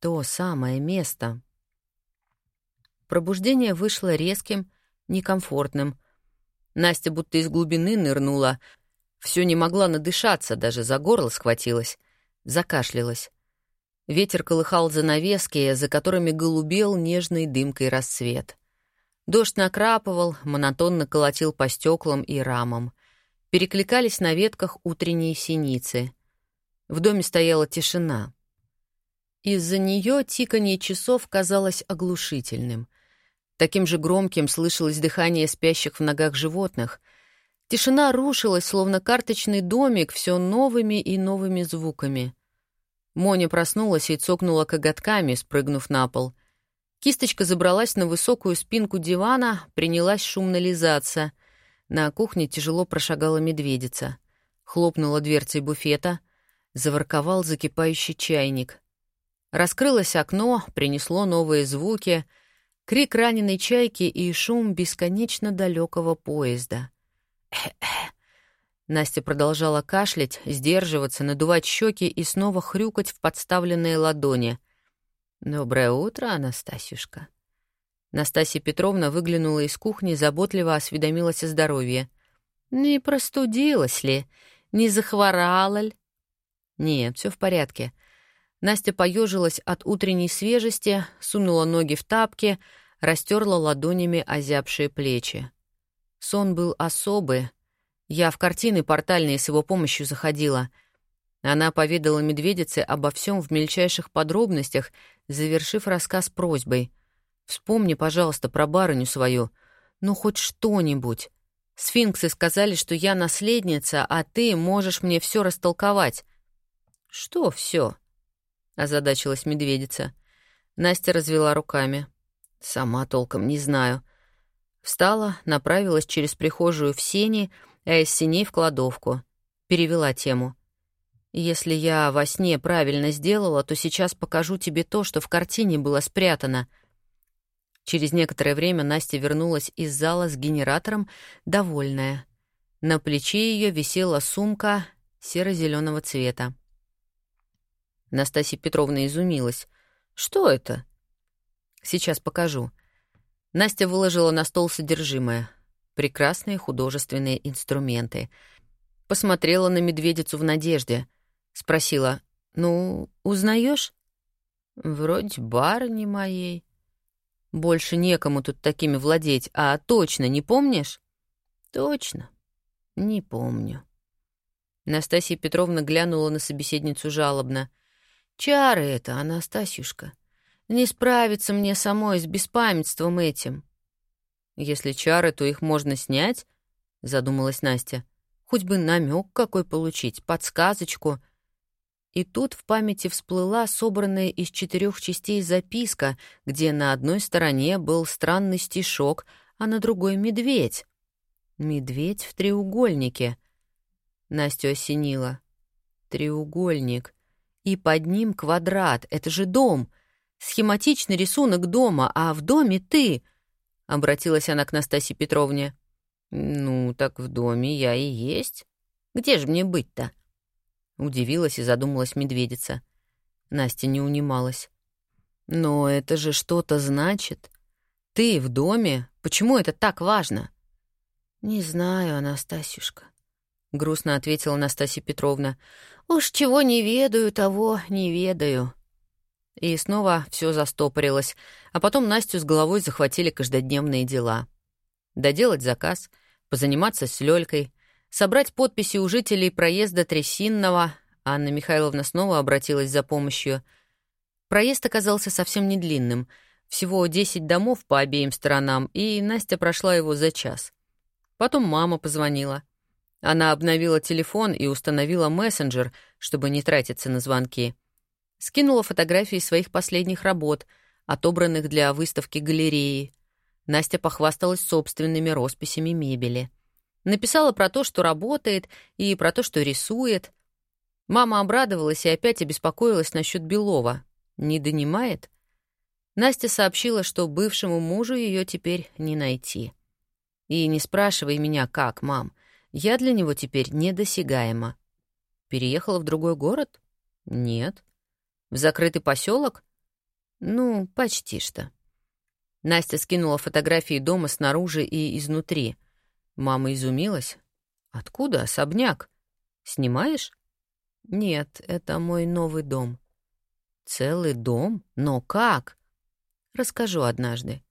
То самое место. Пробуждение вышло резким, некомфортным. Настя будто из глубины нырнула. Все не могла надышаться, даже за горло схватилась. Закашлялась. Ветер колыхал занавески, за которыми голубел нежной дымкой рассвет. Дождь накрапывал, монотонно колотил по стеклам и рамам. Перекликались на ветках утренние синицы. В доме стояла тишина. Из-за нее тиканье часов казалось оглушительным. Таким же громким слышалось дыхание спящих в ногах животных. Тишина рушилась, словно карточный домик, все новыми и новыми звуками. Моня проснулась и цокнула коготками, спрыгнув на пол — Кисточка забралась на высокую спинку дивана, принялась шумно лизаться. На кухне тяжело прошагала медведица. Хлопнула дверцей буфета. Заворковал закипающий чайник. Раскрылось окно, принесло новые звуки. Крик раненой чайки и шум бесконечно далекого поезда. Настя продолжала кашлять, сдерживаться, надувать щеки и снова хрюкать в подставленные ладони — «Доброе утро, Анастасюшка». Настасья Петровна выглянула из кухни, заботливо осведомилась о здоровье. «Не простудилась ли? Не захворала ль?» «Нет, все в порядке». Настя поежилась от утренней свежести, сунула ноги в тапки, растерла ладонями озябшие плечи. Сон был особый. Я в картины портальные с его помощью заходила. Она поведала медведице обо всем в мельчайших подробностях, завершив рассказ просьбой. «Вспомни, пожалуйста, про барыню свою. Ну, хоть что-нибудь. Сфинксы сказали, что я наследница, а ты можешь мне все растолковать». «Что все? озадачилась медведица. Настя развела руками. «Сама толком не знаю». Встала, направилась через прихожую в сени, а из сеней в кладовку. Перевела тему. «Если я во сне правильно сделала, то сейчас покажу тебе то, что в картине было спрятано». Через некоторое время Настя вернулась из зала с генератором, довольная. На плече ее висела сумка серо-зеленого цвета. Настасья Петровна изумилась. «Что это?» «Сейчас покажу». Настя выложила на стол содержимое. Прекрасные художественные инструменты. Посмотрела на медведицу в надежде. Спросила, «Ну, узнаешь? «Вроде барыни моей». «Больше некому тут такими владеть, а точно не помнишь?» «Точно, не помню». Настасья Петровна глянула на собеседницу жалобно — Чары это, Анастасюшка. Не справиться мне самой с беспамятством этим. Если чары, то их можно снять, задумалась Настя. Хоть бы намек какой получить, подсказочку. И тут в памяти всплыла собранная из четырех частей записка, где на одной стороне был странный стишок, а на другой — медведь. Медведь в треугольнике. Настю осенила. Треугольник — и под ним квадрат. Это же дом. Схематичный рисунок дома, а в доме ты. Обратилась она к Настасье Петровне. Ну, так в доме я и есть. Где же мне быть-то? Удивилась и задумалась медведица. Настя не унималась. Но это же что-то значит. Ты в доме? Почему это так важно? Не знаю, Анастасюшка. — грустно ответила Настасья Петровна. «Уж чего не ведаю, того не ведаю». И снова все застопорилось, а потом Настю с головой захватили каждодневные дела. Доделать заказ, позаниматься с Лёлькой, собрать подписи у жителей проезда Трясинного. Анна Михайловна снова обратилась за помощью. Проезд оказался совсем не длинным, всего 10 домов по обеим сторонам, и Настя прошла его за час. Потом мама позвонила — она обновила телефон и установила мессенджер, чтобы не тратиться на звонки. Скинула фотографии своих последних работ, отобранных для выставки галереи. Настя похвасталась собственными росписями мебели. Написала про то, что работает, и про то, что рисует. Мама обрадовалась и опять обеспокоилась насчет Белова. Не донимает? Настя сообщила, что бывшему мужу ее теперь не найти. И не спрашивай меня, как, мам. Я для него теперь недосягаема. Переехала в другой город? Нет. В закрытый поселок? Ну, почти что. Настя скинула фотографии дома снаружи и изнутри. Мама изумилась. «Откуда особняк? Снимаешь?» «Нет, это мой новый дом». «Целый дом? Но как?» «Расскажу однажды».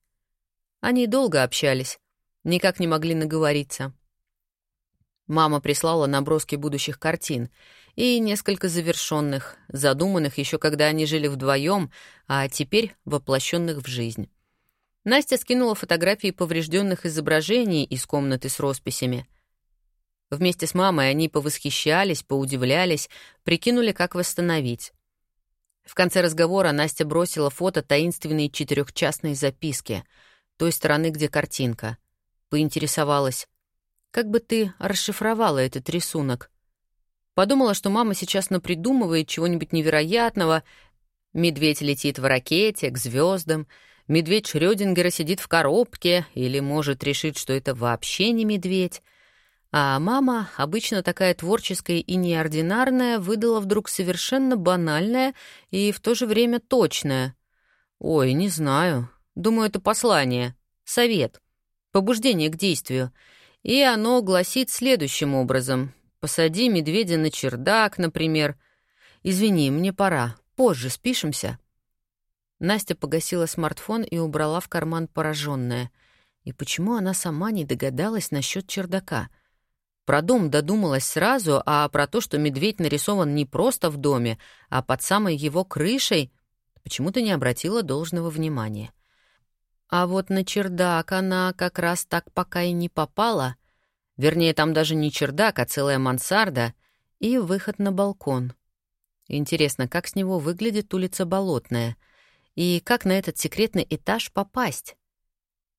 Они долго общались, никак не могли наговориться. Мама прислала наброски будущих картин и несколько завершенных, задуманных еще когда они жили вдвоем, а теперь воплощенных в жизнь. Настя скинула фотографии поврежденных изображений из комнаты с росписями. Вместе с мамой они повосхищались, поудивлялись, прикинули, как восстановить. В конце разговора Настя бросила фото таинственной четырехчастной записки, той стороны, где картинка. Поинтересовалась, как бы ты расшифровала этот рисунок? Подумала, что мама сейчас напридумывает чего-нибудь невероятного. Медведь летит в ракете к звездам, медведь Шрёдингера сидит в коробке, или может решить, что это вообще не медведь. А мама, обычно такая творческая и неординарная, выдала вдруг совершенно банальное и в то же время точное. Ой, не знаю. Думаю, это послание, совет, побуждение к действию — и оно гласит следующим образом. Посади медведя на чердак, например. Извини, мне пора. Позже спишемся». Настя погасила смартфон и убрала в карман пораженная. И почему она сама не догадалась насчет чердака? Про дом додумалась сразу, а про то, что медведь нарисован не просто в доме, а под самой его крышей, почему-то не обратила должного внимания. А вот на чердак она как раз так пока и не попала. Вернее, там даже не чердак, а целая мансарда и выход на балкон. Интересно, как с него выглядит улица Болотная — и как на этот секретный этаж попасть?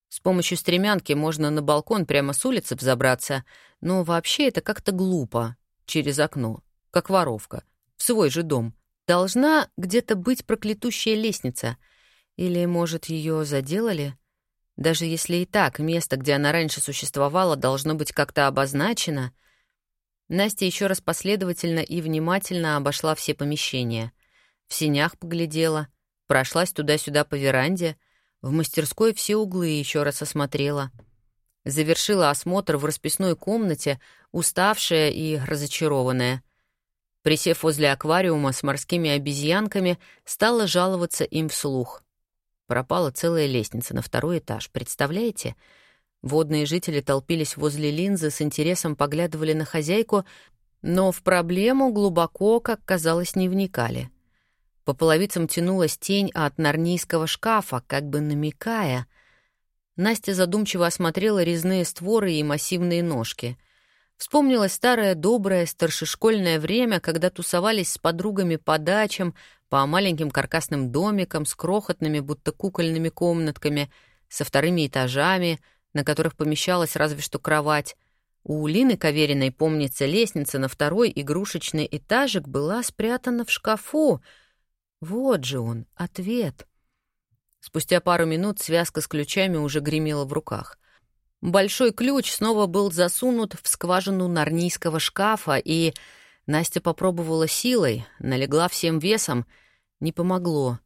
С помощью стремянки можно на балкон прямо с улицы взобраться, но вообще это как-то глупо. Через окно, как воровка, в свой же дом. Должна где-то быть проклятущая лестница. Или, может, ее заделали? Даже если и так, место, где она раньше существовала, должно быть как-то обозначено. Настя еще раз последовательно и внимательно обошла все помещения. В синях поглядела — Прошлась туда-сюда по веранде, в мастерской все углы еще раз осмотрела. Завершила осмотр в расписной комнате, уставшая и разочарованная. Присев возле аквариума с морскими обезьянками, стала жаловаться им вслух. Пропала целая лестница на второй этаж, представляете? Водные жители толпились возле линзы, с интересом поглядывали на хозяйку, но в проблему глубоко, как казалось, не вникали — по половицам тянулась тень от нарнийского шкафа, как бы намекая. Настя задумчиво осмотрела резные створы и массивные ножки. Вспомнилось старое доброе старшешкольное время, когда тусовались с подругами по дачам, по маленьким каркасным домикам с крохотными, будто кукольными комнатками, со вторыми этажами, на которых помещалась разве что кровать. У Лины Кавериной, помнится, лестница на второй игрушечный этажик была спрятана в шкафу — вот же он, ответ. Спустя пару минут связка с ключами уже гремела в руках. Большой ключ снова был засунут в скважину нарнийского шкафа, и Настя попробовала силой, налегла всем весом. Не помогло.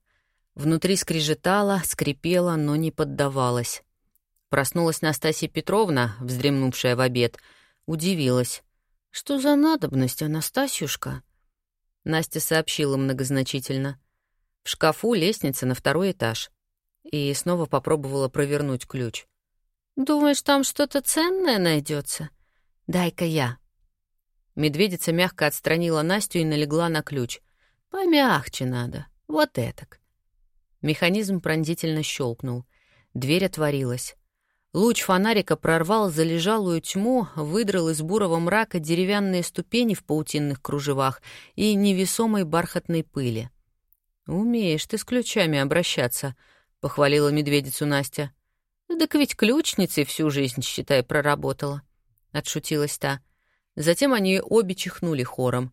Внутри скрежетала, скрипела, но не поддавалась. Проснулась Настасья Петровна, вздремнувшая в обед. Удивилась. «Что за надобность, Анастасюшка?» Настя сообщила многозначительно. В шкафу лестница на второй этаж. И снова попробовала провернуть ключ. «Думаешь, там что-то ценное найдется? Дай-ка я». Медведица мягко отстранила Настю и налегла на ключ. «Помягче надо. Вот этак». Механизм пронзительно щелкнул. Дверь отворилась. Луч фонарика прорвал залежалую тьму, выдрал из бурого мрака деревянные ступени в паутинных кружевах и невесомой бархатной пыли. «Умеешь ты с ключами обращаться», — похвалила медведицу Настя. «Так ведь ключницей всю жизнь, считай, проработала», — отшутилась та. Затем они обе чихнули хором.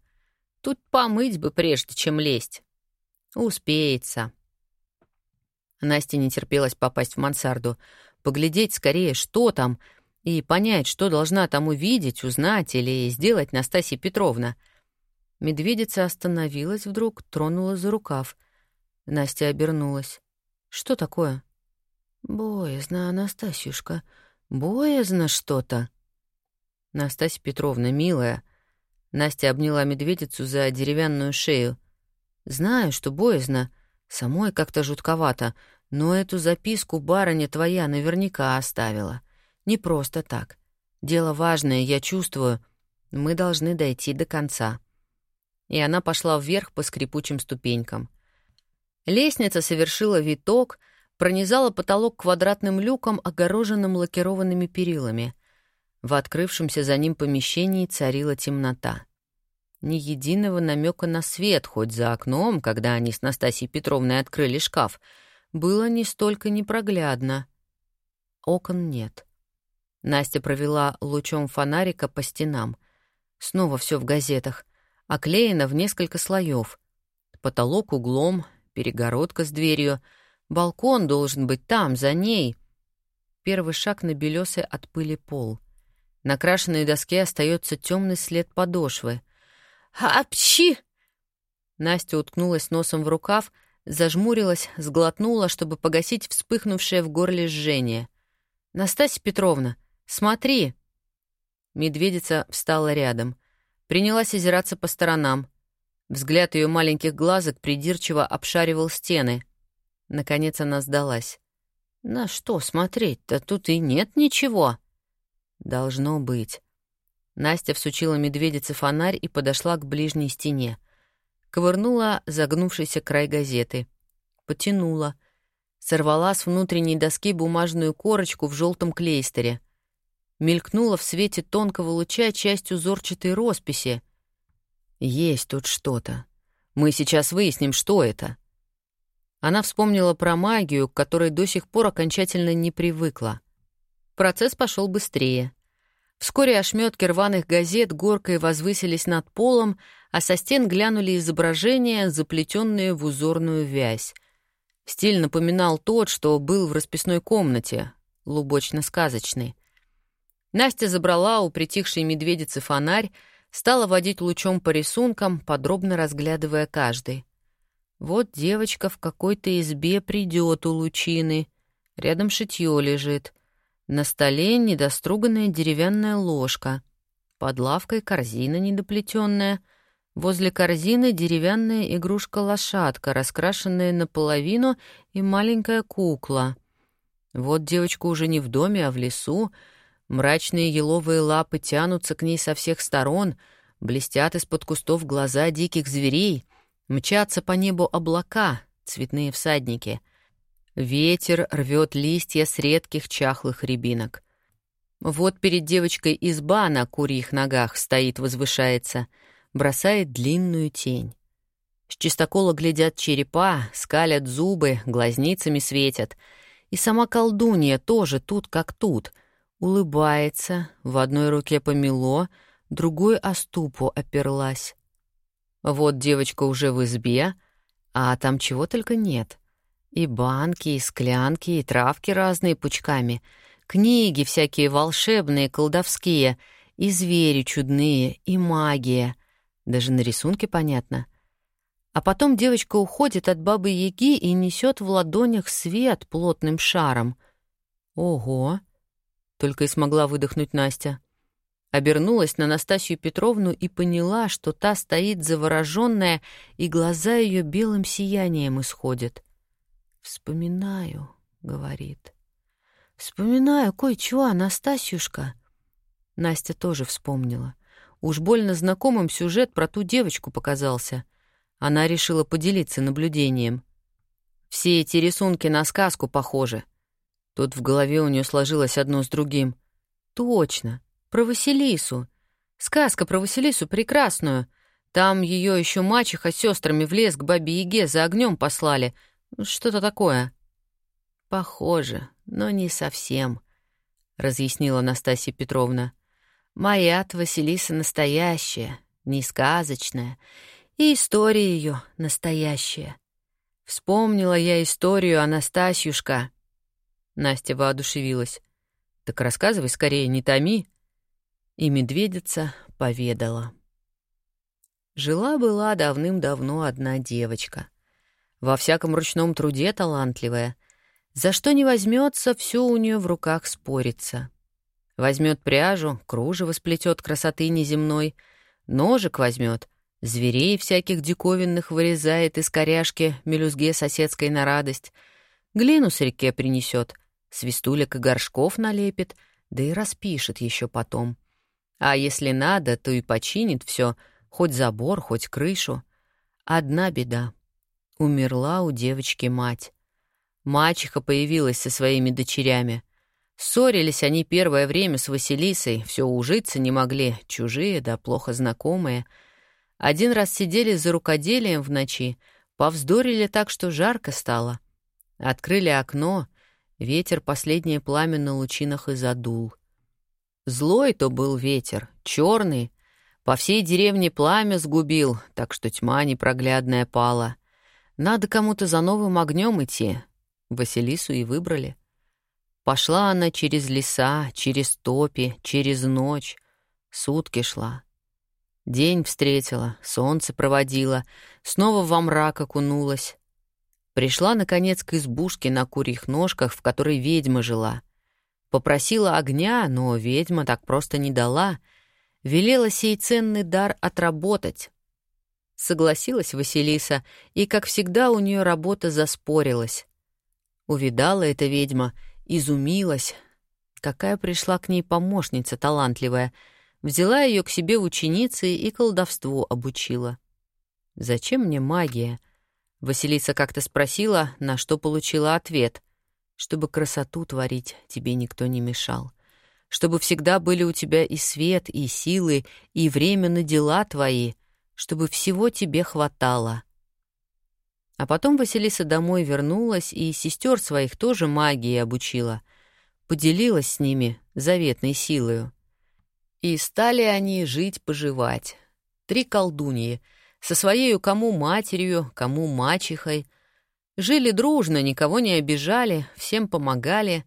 «Тут помыть бы, прежде чем лезть». «Успеется». Настя не терпелась попасть в мансарду, поглядеть скорее, что там, и понять, что должна там увидеть, узнать или сделать Настасья Петровна. Медведица остановилась вдруг, тронула за рукав. Настя обернулась. «Что такое?» «Боязно, Анастасюшка, боязно что-то». «Настасья Петровна, милая». Настя обняла медведицу за деревянную шею. «Знаю, что боязно, самой как-то жутковато, но эту записку барыня твоя наверняка оставила. Не просто так. Дело важное, я чувствую. Мы должны дойти до конца». И она пошла вверх по скрипучим ступенькам. Лестница совершила виток, пронизала потолок квадратным люком, огороженным лакированными перилами. В открывшемся за ним помещении царила темнота. Ни единого намека на свет, хоть за окном, когда они с Настасьей Петровной открыли шкаф, было не столько непроглядно. Окон нет. Настя провела лучом фонарика по стенам. Снова все в газетах. Оклеено в несколько слоев. Потолок углом, перегородка с дверью. Балкон должен быть там, за ней. Первый шаг на белесый от пыли пол. На крашенной доске остается темный след подошвы. «Апчи!» Настя уткнулась носом в рукав, зажмурилась, сглотнула, чтобы погасить вспыхнувшее в горле жжение. «Настасья Петровна, смотри!» Медведица встала рядом. Принялась озираться по сторонам. Взгляд ее маленьких глазок придирчиво обшаривал стены. Наконец она сдалась. «На что смотреть-то? Тут и нет ничего». «Должно быть». Настя всучила медведице фонарь и подошла к ближней стене. Ковырнула загнувшийся край газеты. Потянула. Сорвала с внутренней доски бумажную корочку в желтом клейстере. Мелькнула в свете тонкого луча часть узорчатой росписи. «Есть тут что-то. Мы сейчас выясним, что это». Она вспомнила про магию, к которой до сих пор окончательно не привыкла. Процесс пошел быстрее. Вскоре ошметки рваных газет горкой возвысились над полом, а со стен глянули изображения, заплетенные в узорную вязь. Стиль напоминал тот, что был в расписной комнате, лубочно-сказочный. Настя забрала у притихшей медведицы фонарь, стала водить лучом по рисункам, подробно разглядывая каждый. Вот девочка в какой-то избе придет у лучины. Рядом шитье лежит. На столе недоструганная деревянная ложка. Под лавкой корзина недоплетенная. Возле корзины деревянная игрушка-лошадка, раскрашенная наполовину, и маленькая кукла. Вот девочка уже не в доме, а в лесу. Мрачные еловые лапы тянутся к ней со всех сторон, блестят из-под кустов глаза диких зверей, мчатся по небу облака, цветные всадники — Ветер рвет листья с редких чахлых рябинок. Вот перед девочкой изба на курьих ногах стоит, возвышается, бросает длинную тень. С чистокола глядят черепа, скалят зубы, глазницами светят. И сама колдунья тоже тут как тут. Улыбается, в одной руке помело, другой о ступу оперлась. Вот девочка уже в избе, а там чего только нет — и банки, и склянки, и травки разные пучками, книги всякие волшебные, колдовские, и звери чудные, и магия. Даже на рисунке понятно. А потом девочка уходит от бабы-яги и несет в ладонях свет плотным шаром. «Ого!» — только и смогла выдохнуть Настя. Обернулась на Настасью Петровну и поняла, что та стоит завороженная, и глаза ее белым сиянием исходят. «Вспоминаю», — говорит. «Вспоминаю кое-чего, Анастасюшка». Настя тоже вспомнила. Уж больно знакомым сюжет про ту девочку показался. Она решила поделиться наблюдением. «Все эти рисунки на сказку похожи». Тут в голове у нее сложилось одно с другим. «Точно, про Василису. Сказка про Василису прекрасную. Там ее еще мачеха с сестрами в лес к бабе Яге за огнем послали — что-то такое. Похоже, но не совсем, разъяснила Настасья Петровна. Моя Василиса настоящая, не сказочная, и история ее настоящая. Вспомнила я историю Анастасьюшка. Настя воодушевилась. Так рассказывай скорее, не томи. И медведица поведала. Жила-была давным-давно одна девочка. Во всяком ручном труде талантливая. За что не возьмется, все у нее в руках спорится. Возьмет пряжу, кружево сплетет красоты неземной, ножик возьмет, зверей всяких диковинных вырезает из коряшки мелюзге соседской на радость, глину с реке принесет, свистулек и горшков налепит, да и распишет еще потом. А если надо, то и починит все, хоть забор, хоть крышу. Одна беда Умерла у девочки мать. Мачеха появилась со своими дочерями. Ссорились они первое время с Василисой, все ужиться не могли, чужие да плохо знакомые. Один раз сидели за рукоделием в ночи, повздорили так, что жарко стало. Открыли окно, ветер последнее пламя на лучинах и задул. Злой то был ветер, черный, по всей деревне пламя сгубил, так что тьма непроглядная пала. Надо кому-то за новым огнем идти. Василису и выбрали. Пошла она через леса, через топи, через ночь. Сутки шла. День встретила, солнце проводила, снова во мрак окунулась. Пришла, наконец, к избушке на курьих ножках, в которой ведьма жила. Попросила огня, но ведьма так просто не дала. велела сей ценный дар отработать. Согласилась Василиса, и, как всегда, у нее работа заспорилась. Увидала эта ведьма, изумилась. Какая пришла к ней помощница талантливая. Взяла ее к себе в ученицы и колдовству обучила. «Зачем мне магия?» Василиса как-то спросила, на что получила ответ. «Чтобы красоту творить тебе никто не мешал. Чтобы всегда были у тебя и свет, и силы, и время на дела твои, чтобы всего тебе хватало». А потом Василиса домой вернулась и сестер своих тоже магией обучила. Поделилась с ними заветной силою. И стали они жить-поживать. Три колдуньи — со своей кому матерью, кому мачехой. Жили дружно, никого не обижали, всем помогали.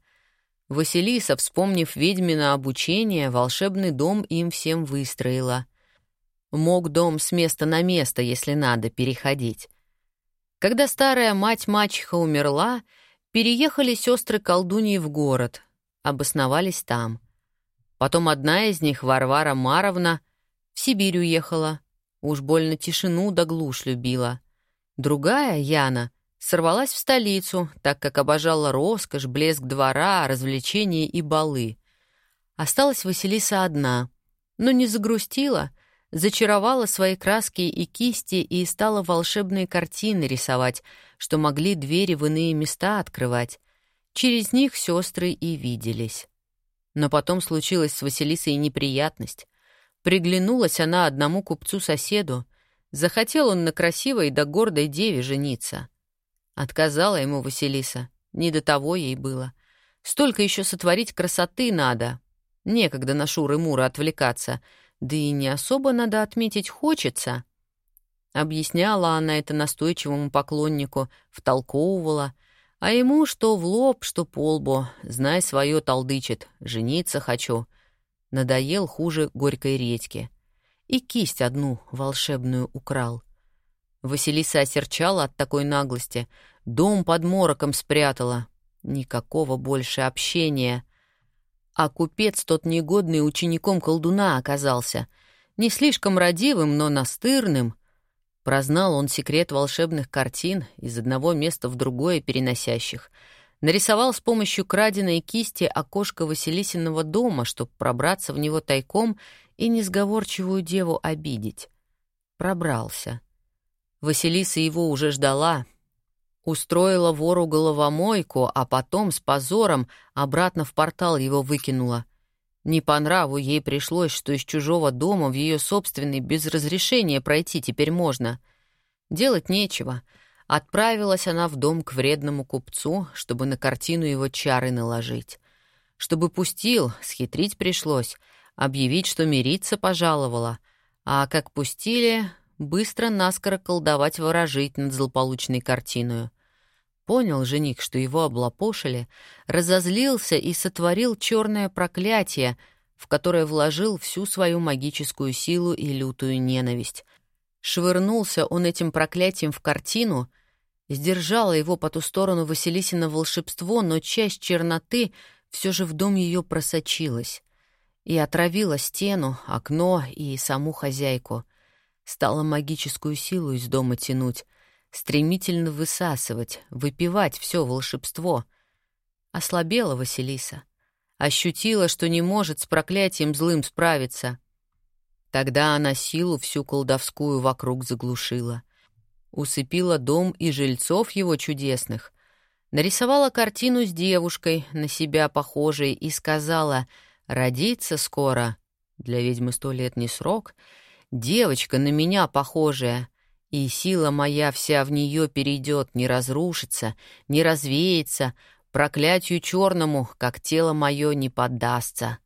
Василиса, вспомнив ведьмино обучение, волшебный дом им всем выстроила. Мог дом с места на место, если надо, переходить. Когда старая мать-мачеха умерла, переехали сестры колдуньи в город, обосновались там. Потом одна из них, Варвара Маровна, в Сибирь уехала — Уж больно тишину да глушь любила. Другая, Яна, сорвалась в столицу, так как обожала роскошь, блеск двора, развлечения и балы. Осталась Василиса одна, но не загрустила, зачаровала свои краски и кисти и стала волшебные картины рисовать, что могли двери в иные места открывать. Через них сестры и виделись. Но потом случилась с Василисой неприятность. Приглянулась она одному купцу-соседу. Захотел он на красивой да гордой деве жениться. Отказала ему Василиса. Не до того ей было. Столько еще сотворить красоты надо. Некогда на шуры-муры отвлекаться. Да и не особо, надо отметить, хочется. Объясняла она это настойчивому поклоннику, втолковывала. А ему что в лоб, что по лбу, знай свое толдычит, жениться хочу — Надоел хуже горькой редьки. И кисть одну волшебную украл. Василиса осерчала от такой наглости. Дом под мороком спрятала. Никакого больше общения. А купец тот негодный учеником колдуна оказался. Не слишком родивым, но настырным. Прознал он секрет волшебных картин из одного места в другое переносящих — нарисовал с помощью краденой кисти окошко Василисиного дома, чтобы пробраться в него тайком и несговорчивую деву обидеть. Пробрался. Василиса его уже ждала. Устроила вору головомойку, а потом с позором обратно в портал его выкинула. Не по нраву ей пришлось, что из чужого дома в ее собственный без разрешения пройти теперь можно. Делать нечего — Отправилась она в дом к вредному купцу, чтобы на картину его чары наложить. Чтобы пустил, схитрить пришлось, объявить, что мириться пожаловала. А как пустили, быстро наскоро колдовать ворожить над злополучной картиной. Понял жених, что его облапошили, разозлился и сотворил черное проклятие, в которое вложил всю свою магическую силу и лютую ненависть. Швырнулся он этим проклятием в картину, Сдержало его по ту сторону Василисина волшебство, но часть черноты все же в дом ее просочилась и отравила стену, окно и саму хозяйку. Стала магическую силу из дома тянуть, стремительно высасывать, выпивать все волшебство. Ослабела Василиса. Ощутила, что не может с проклятием злым справиться. Тогда она силу всю колдовскую вокруг заглушила усыпила дом и жильцов его чудесных, нарисовала картину с девушкой, на себя похожей, и сказала «Родиться скоро». Для ведьмы сто лет не срок. Девочка на меня похожая, и сила моя вся в нее перейдет, не разрушится, не развеется, проклятию черному, как тело мое, не поддастся.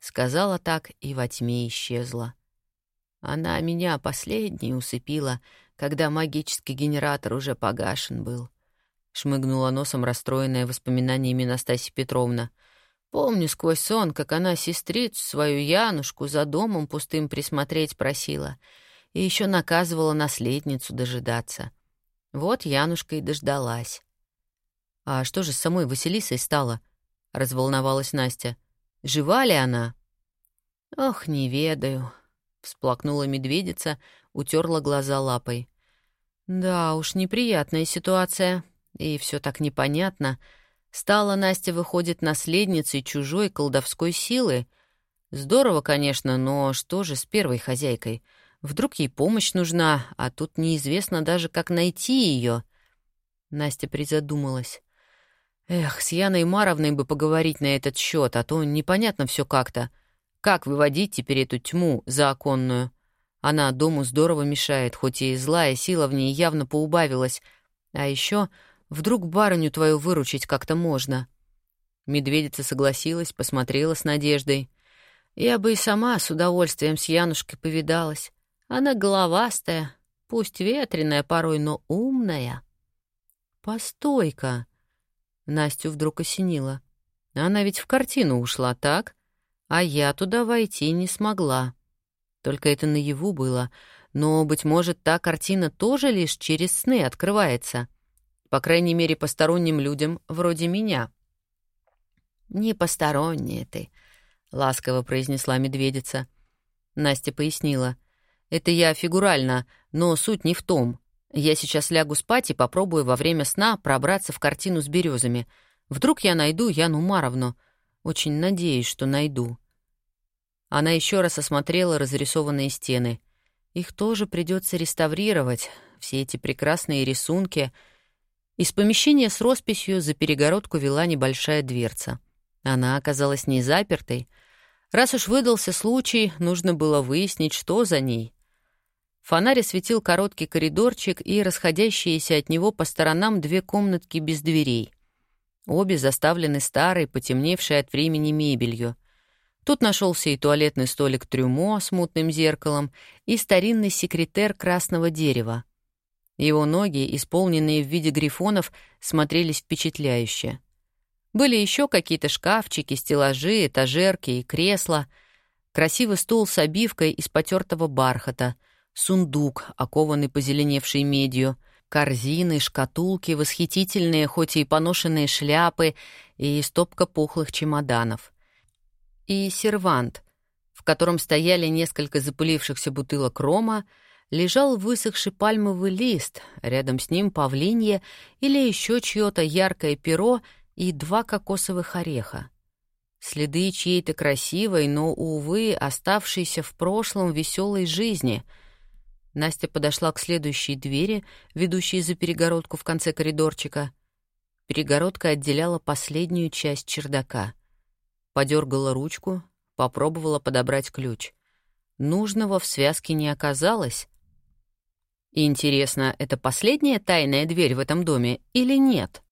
Сказала так и во тьме исчезла. Она меня последней усыпила — когда магический генератор уже погашен был. Шмыгнула носом расстроенная воспоминаниями Настасья Петровна. Помню сквозь сон, как она сестрицу свою Янушку за домом пустым присмотреть просила и еще наказывала наследницу дожидаться. Вот Янушка и дождалась. «А что же с самой Василисой стало?» — разволновалась Настя. «Жива ли она?» «Ох, не ведаю», — всплакнула медведица, утерла глаза лапой. «Да уж, неприятная ситуация. И все так непонятно. Стала Настя, выходит, наследницей чужой колдовской силы. Здорово, конечно, но что же с первой хозяйкой? Вдруг ей помощь нужна, а тут неизвестно даже, как найти ее. Настя призадумалась. Эх, с Яной Маровной бы поговорить на этот счет, а то непонятно все как-то. Как выводить теперь эту тьму законную? Она дому здорово мешает, хоть и злая сила в ней явно поубавилась. А еще вдруг барыню твою выручить как-то можно. Медведица согласилась, посмотрела с надеждой. Я бы и сама с удовольствием с Янушкой повидалась. Она головастая, пусть ветреная порой, но умная. Постой-ка. Настю вдруг осенило. Она ведь в картину ушла, так? а я туда войти не смогла. Только это наяву было, но, быть может, та картина тоже лишь через сны открывается. По крайней мере, посторонним людям вроде меня. «Не посторонняя ты», — ласково произнесла медведица. Настя пояснила. «Это я фигурально, но суть не в том. Я сейчас лягу спать и попробую во время сна пробраться в картину с березами. Вдруг я найду Яну Маровну. Очень надеюсь, что найду. Она еще раз осмотрела разрисованные стены. Их тоже придется реставрировать, все эти прекрасные рисунки. Из помещения с росписью за перегородку вела небольшая дверца. Она оказалась не запертой. Раз уж выдался случай, нужно было выяснить, что за ней. Фонарь осветил короткий коридорчик и расходящиеся от него по сторонам две комнатки без дверей. Обе заставлены старой, потемневшей от времени мебелью. Тут нашелся и туалетный столик трюмо с мутным зеркалом, и старинный секретер красного дерева. Его ноги, исполненные в виде грифонов, смотрелись впечатляюще. Были еще какие-то шкафчики, стеллажи, этажерки и кресла, красивый стул с обивкой из потертого бархата, сундук, окованный позеленевшей медью — корзины, шкатулки, восхитительные, хоть и поношенные шляпы и стопка пухлых чемоданов. И сервант, в котором стояли несколько запылившихся бутылок рома, лежал высохший пальмовый лист, рядом с ним павлинье или еще чье-то яркое перо и два кокосовых ореха. Следы чьей-то красивой, но, увы, оставшейся в прошлом веселой жизни — Настя подошла к следующей двери, ведущей за перегородку в конце коридорчика. Перегородка отделяла последнюю часть чердака. Подергала ручку, попробовала подобрать ключ. Нужного в связке не оказалось. Интересно, это последняя тайная дверь в этом доме или нет?